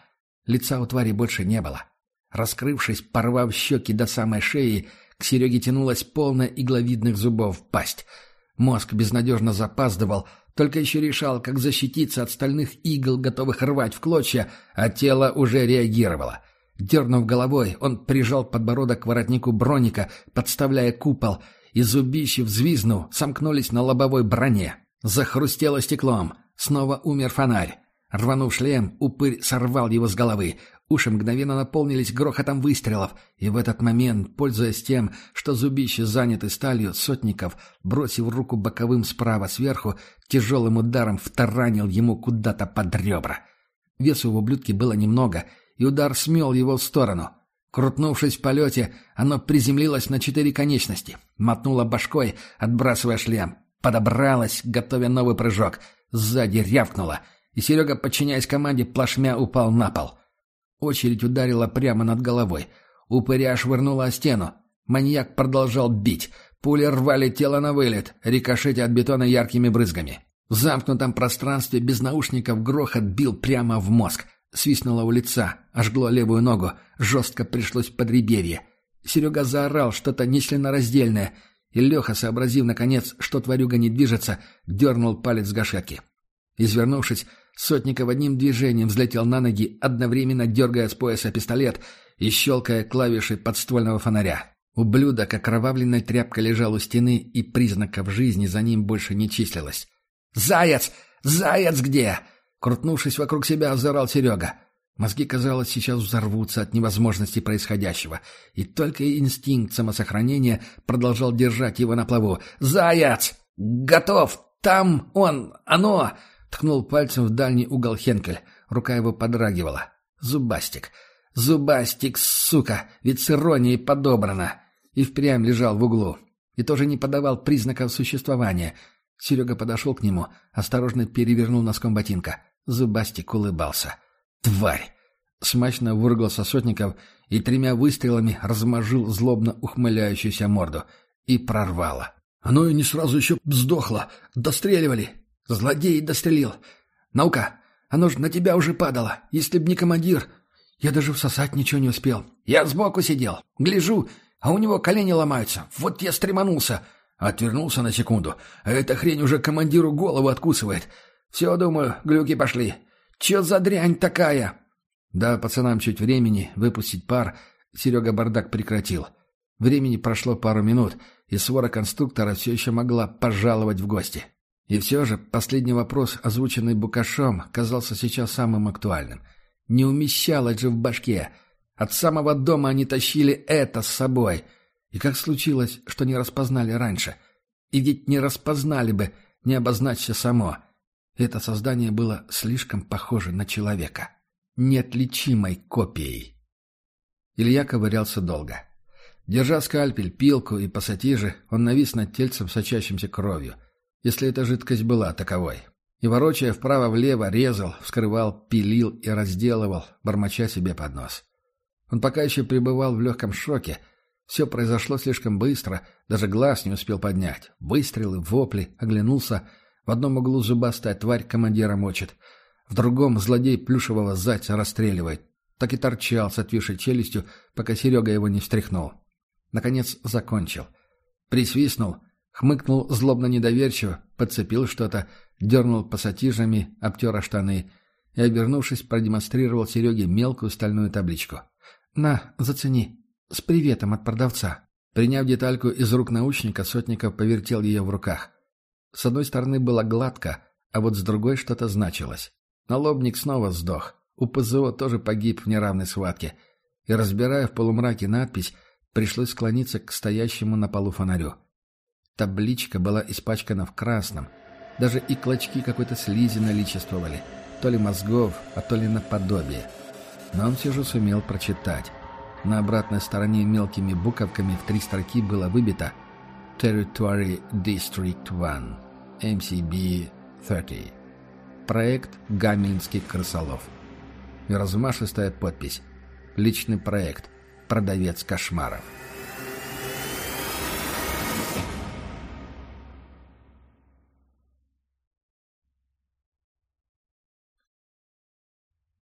Лица у твари больше не было. Раскрывшись, порвав щеки до самой шеи, к Сереге тянулась полная игловидных зубов пасть. Мозг безнадежно запаздывал, только еще решал, как защититься от стальных игл, готовых рвать в клочья, а тело уже реагировало. Дернув головой, он прижал подбородок к воротнику броника, подставляя купол, и зубищи, взвизнув, сомкнулись на лобовой броне. Захрустело стеклом. Снова умер фонарь. Рванув шлем, упырь сорвал его с головы. Уши мгновенно наполнились грохотом выстрелов, и в этот момент, пользуясь тем, что зубище заняты сталью, Сотников, бросив руку боковым справа сверху, тяжелым ударом втаранил ему куда-то под ребра. Весу в ублюдке было немного, и удар смел его в сторону. Крутнувшись в полете, оно приземлилось на четыре конечности, мотнуло башкой, отбрасывая шлем, подобралось, готовя новый прыжок, сзади рявкнуло, и Серега, подчиняясь команде, плашмя упал на пол — Очередь ударила прямо над головой. Упыря швырнула о стену. Маньяк продолжал бить. Пули рвали тело на вылет, рикошетя от бетона яркими брызгами. В замкнутом пространстве без наушников грохот бил прямо в мозг. Свистнуло у лица, ожгло левую ногу, жестко пришлось под реберье. Серега заорал что-то нечленораздельное, и Леха, сообразив, наконец, что тварюга не движется, дернул палец с гашетки. Извернувшись, Сотников одним движением взлетел на ноги, одновременно дергая с пояса пистолет и щелкая клавиши подствольного фонаря. Ублюдок окровавленной тряпкой лежал у стены, и признаков жизни за ним больше не числилось. «Заяц! Заяц где?» Крутнувшись вокруг себя, заорал Серега. Мозги, казалось, сейчас взорвутся от невозможности происходящего, и только инстинкт самосохранения продолжал держать его на плаву. «Заяц! Готов! Там он! Оно!» Ткнул пальцем в дальний угол Хенкель. Рука его подрагивала. Зубастик. Зубастик, сука! Ведь с иронией подобрано. И впрямь лежал в углу. И тоже не подавал признаков существования. Серега подошел к нему, осторожно перевернул носком ботинка. Зубастик улыбался. «Тварь!» Смачно выругался Сотников и тремя выстрелами размажил злобно ухмыляющуюся морду. И прорвало. «Оно и не сразу еще сдохло. Достреливали. Злодей дострелил. Наука, оно ж на тебя уже падало. Если б не командир... Я даже всосать ничего не успел. Я сбоку сидел. Гляжу, а у него колени ломаются. Вот я стреманулся. Отвернулся на секунду. А эта хрень уже командиру голову откусывает. Все, думаю, глюки пошли. Че за дрянь такая? Да, пацанам чуть времени выпустить пар. Серега бардак прекратил. Времени прошло пару минут, и свора конструктора все еще могла пожаловать в гости. И все же последний вопрос, озвученный Букашом, казался сейчас самым актуальным. Не умещалось же в башке. От самого дома они тащили это с собой. И как случилось, что не распознали раньше? И ведь не распознали бы, не обозначься само. Это создание было слишком похоже на человека. Неотличимой копией. Илья ковырялся долго. Держа скальпель, пилку и пассатижи, он навис над тельцем, сочащимся кровью — если эта жидкость была таковой. И, ворочая вправо-влево, резал, вскрывал, пилил и разделывал, бормоча себе под нос. Он пока еще пребывал в легком шоке. Все произошло слишком быстро, даже глаз не успел поднять. Выстрелы, вопли, оглянулся. В одном углу зубастая тварь командира мочит. В другом злодей плюшевого зайца расстреливает. Так и торчал с отвисшей челюстью, пока Серега его не встряхнул. Наконец закончил. Присвистнул — Хмыкнул злобно-недоверчиво, подцепил что-то, дернул пассатижами, обтер о штаны и, обернувшись, продемонстрировал Сереге мелкую стальную табличку. «На, зацени. С приветом от продавца». Приняв детальку из рук научника, Сотников повертел ее в руках. С одной стороны было гладко, а вот с другой что-то значилось. Налобник снова сдох. У ПЗО тоже погиб в неравной схватке. И, разбирая в полумраке надпись, пришлось склониться к стоящему на полу фонарю. Табличка была испачкана в красном. Даже и клочки какой-то слизи наличествовали. То ли мозгов, а то ли наподобие. Но он все же сумел прочитать. На обратной стороне мелкими буковками в три строки было выбито Territory District 1, MCB 30. Проект Гамельнских крысолов. Размашистая подпись. Личный проект. Продавец кошмаров.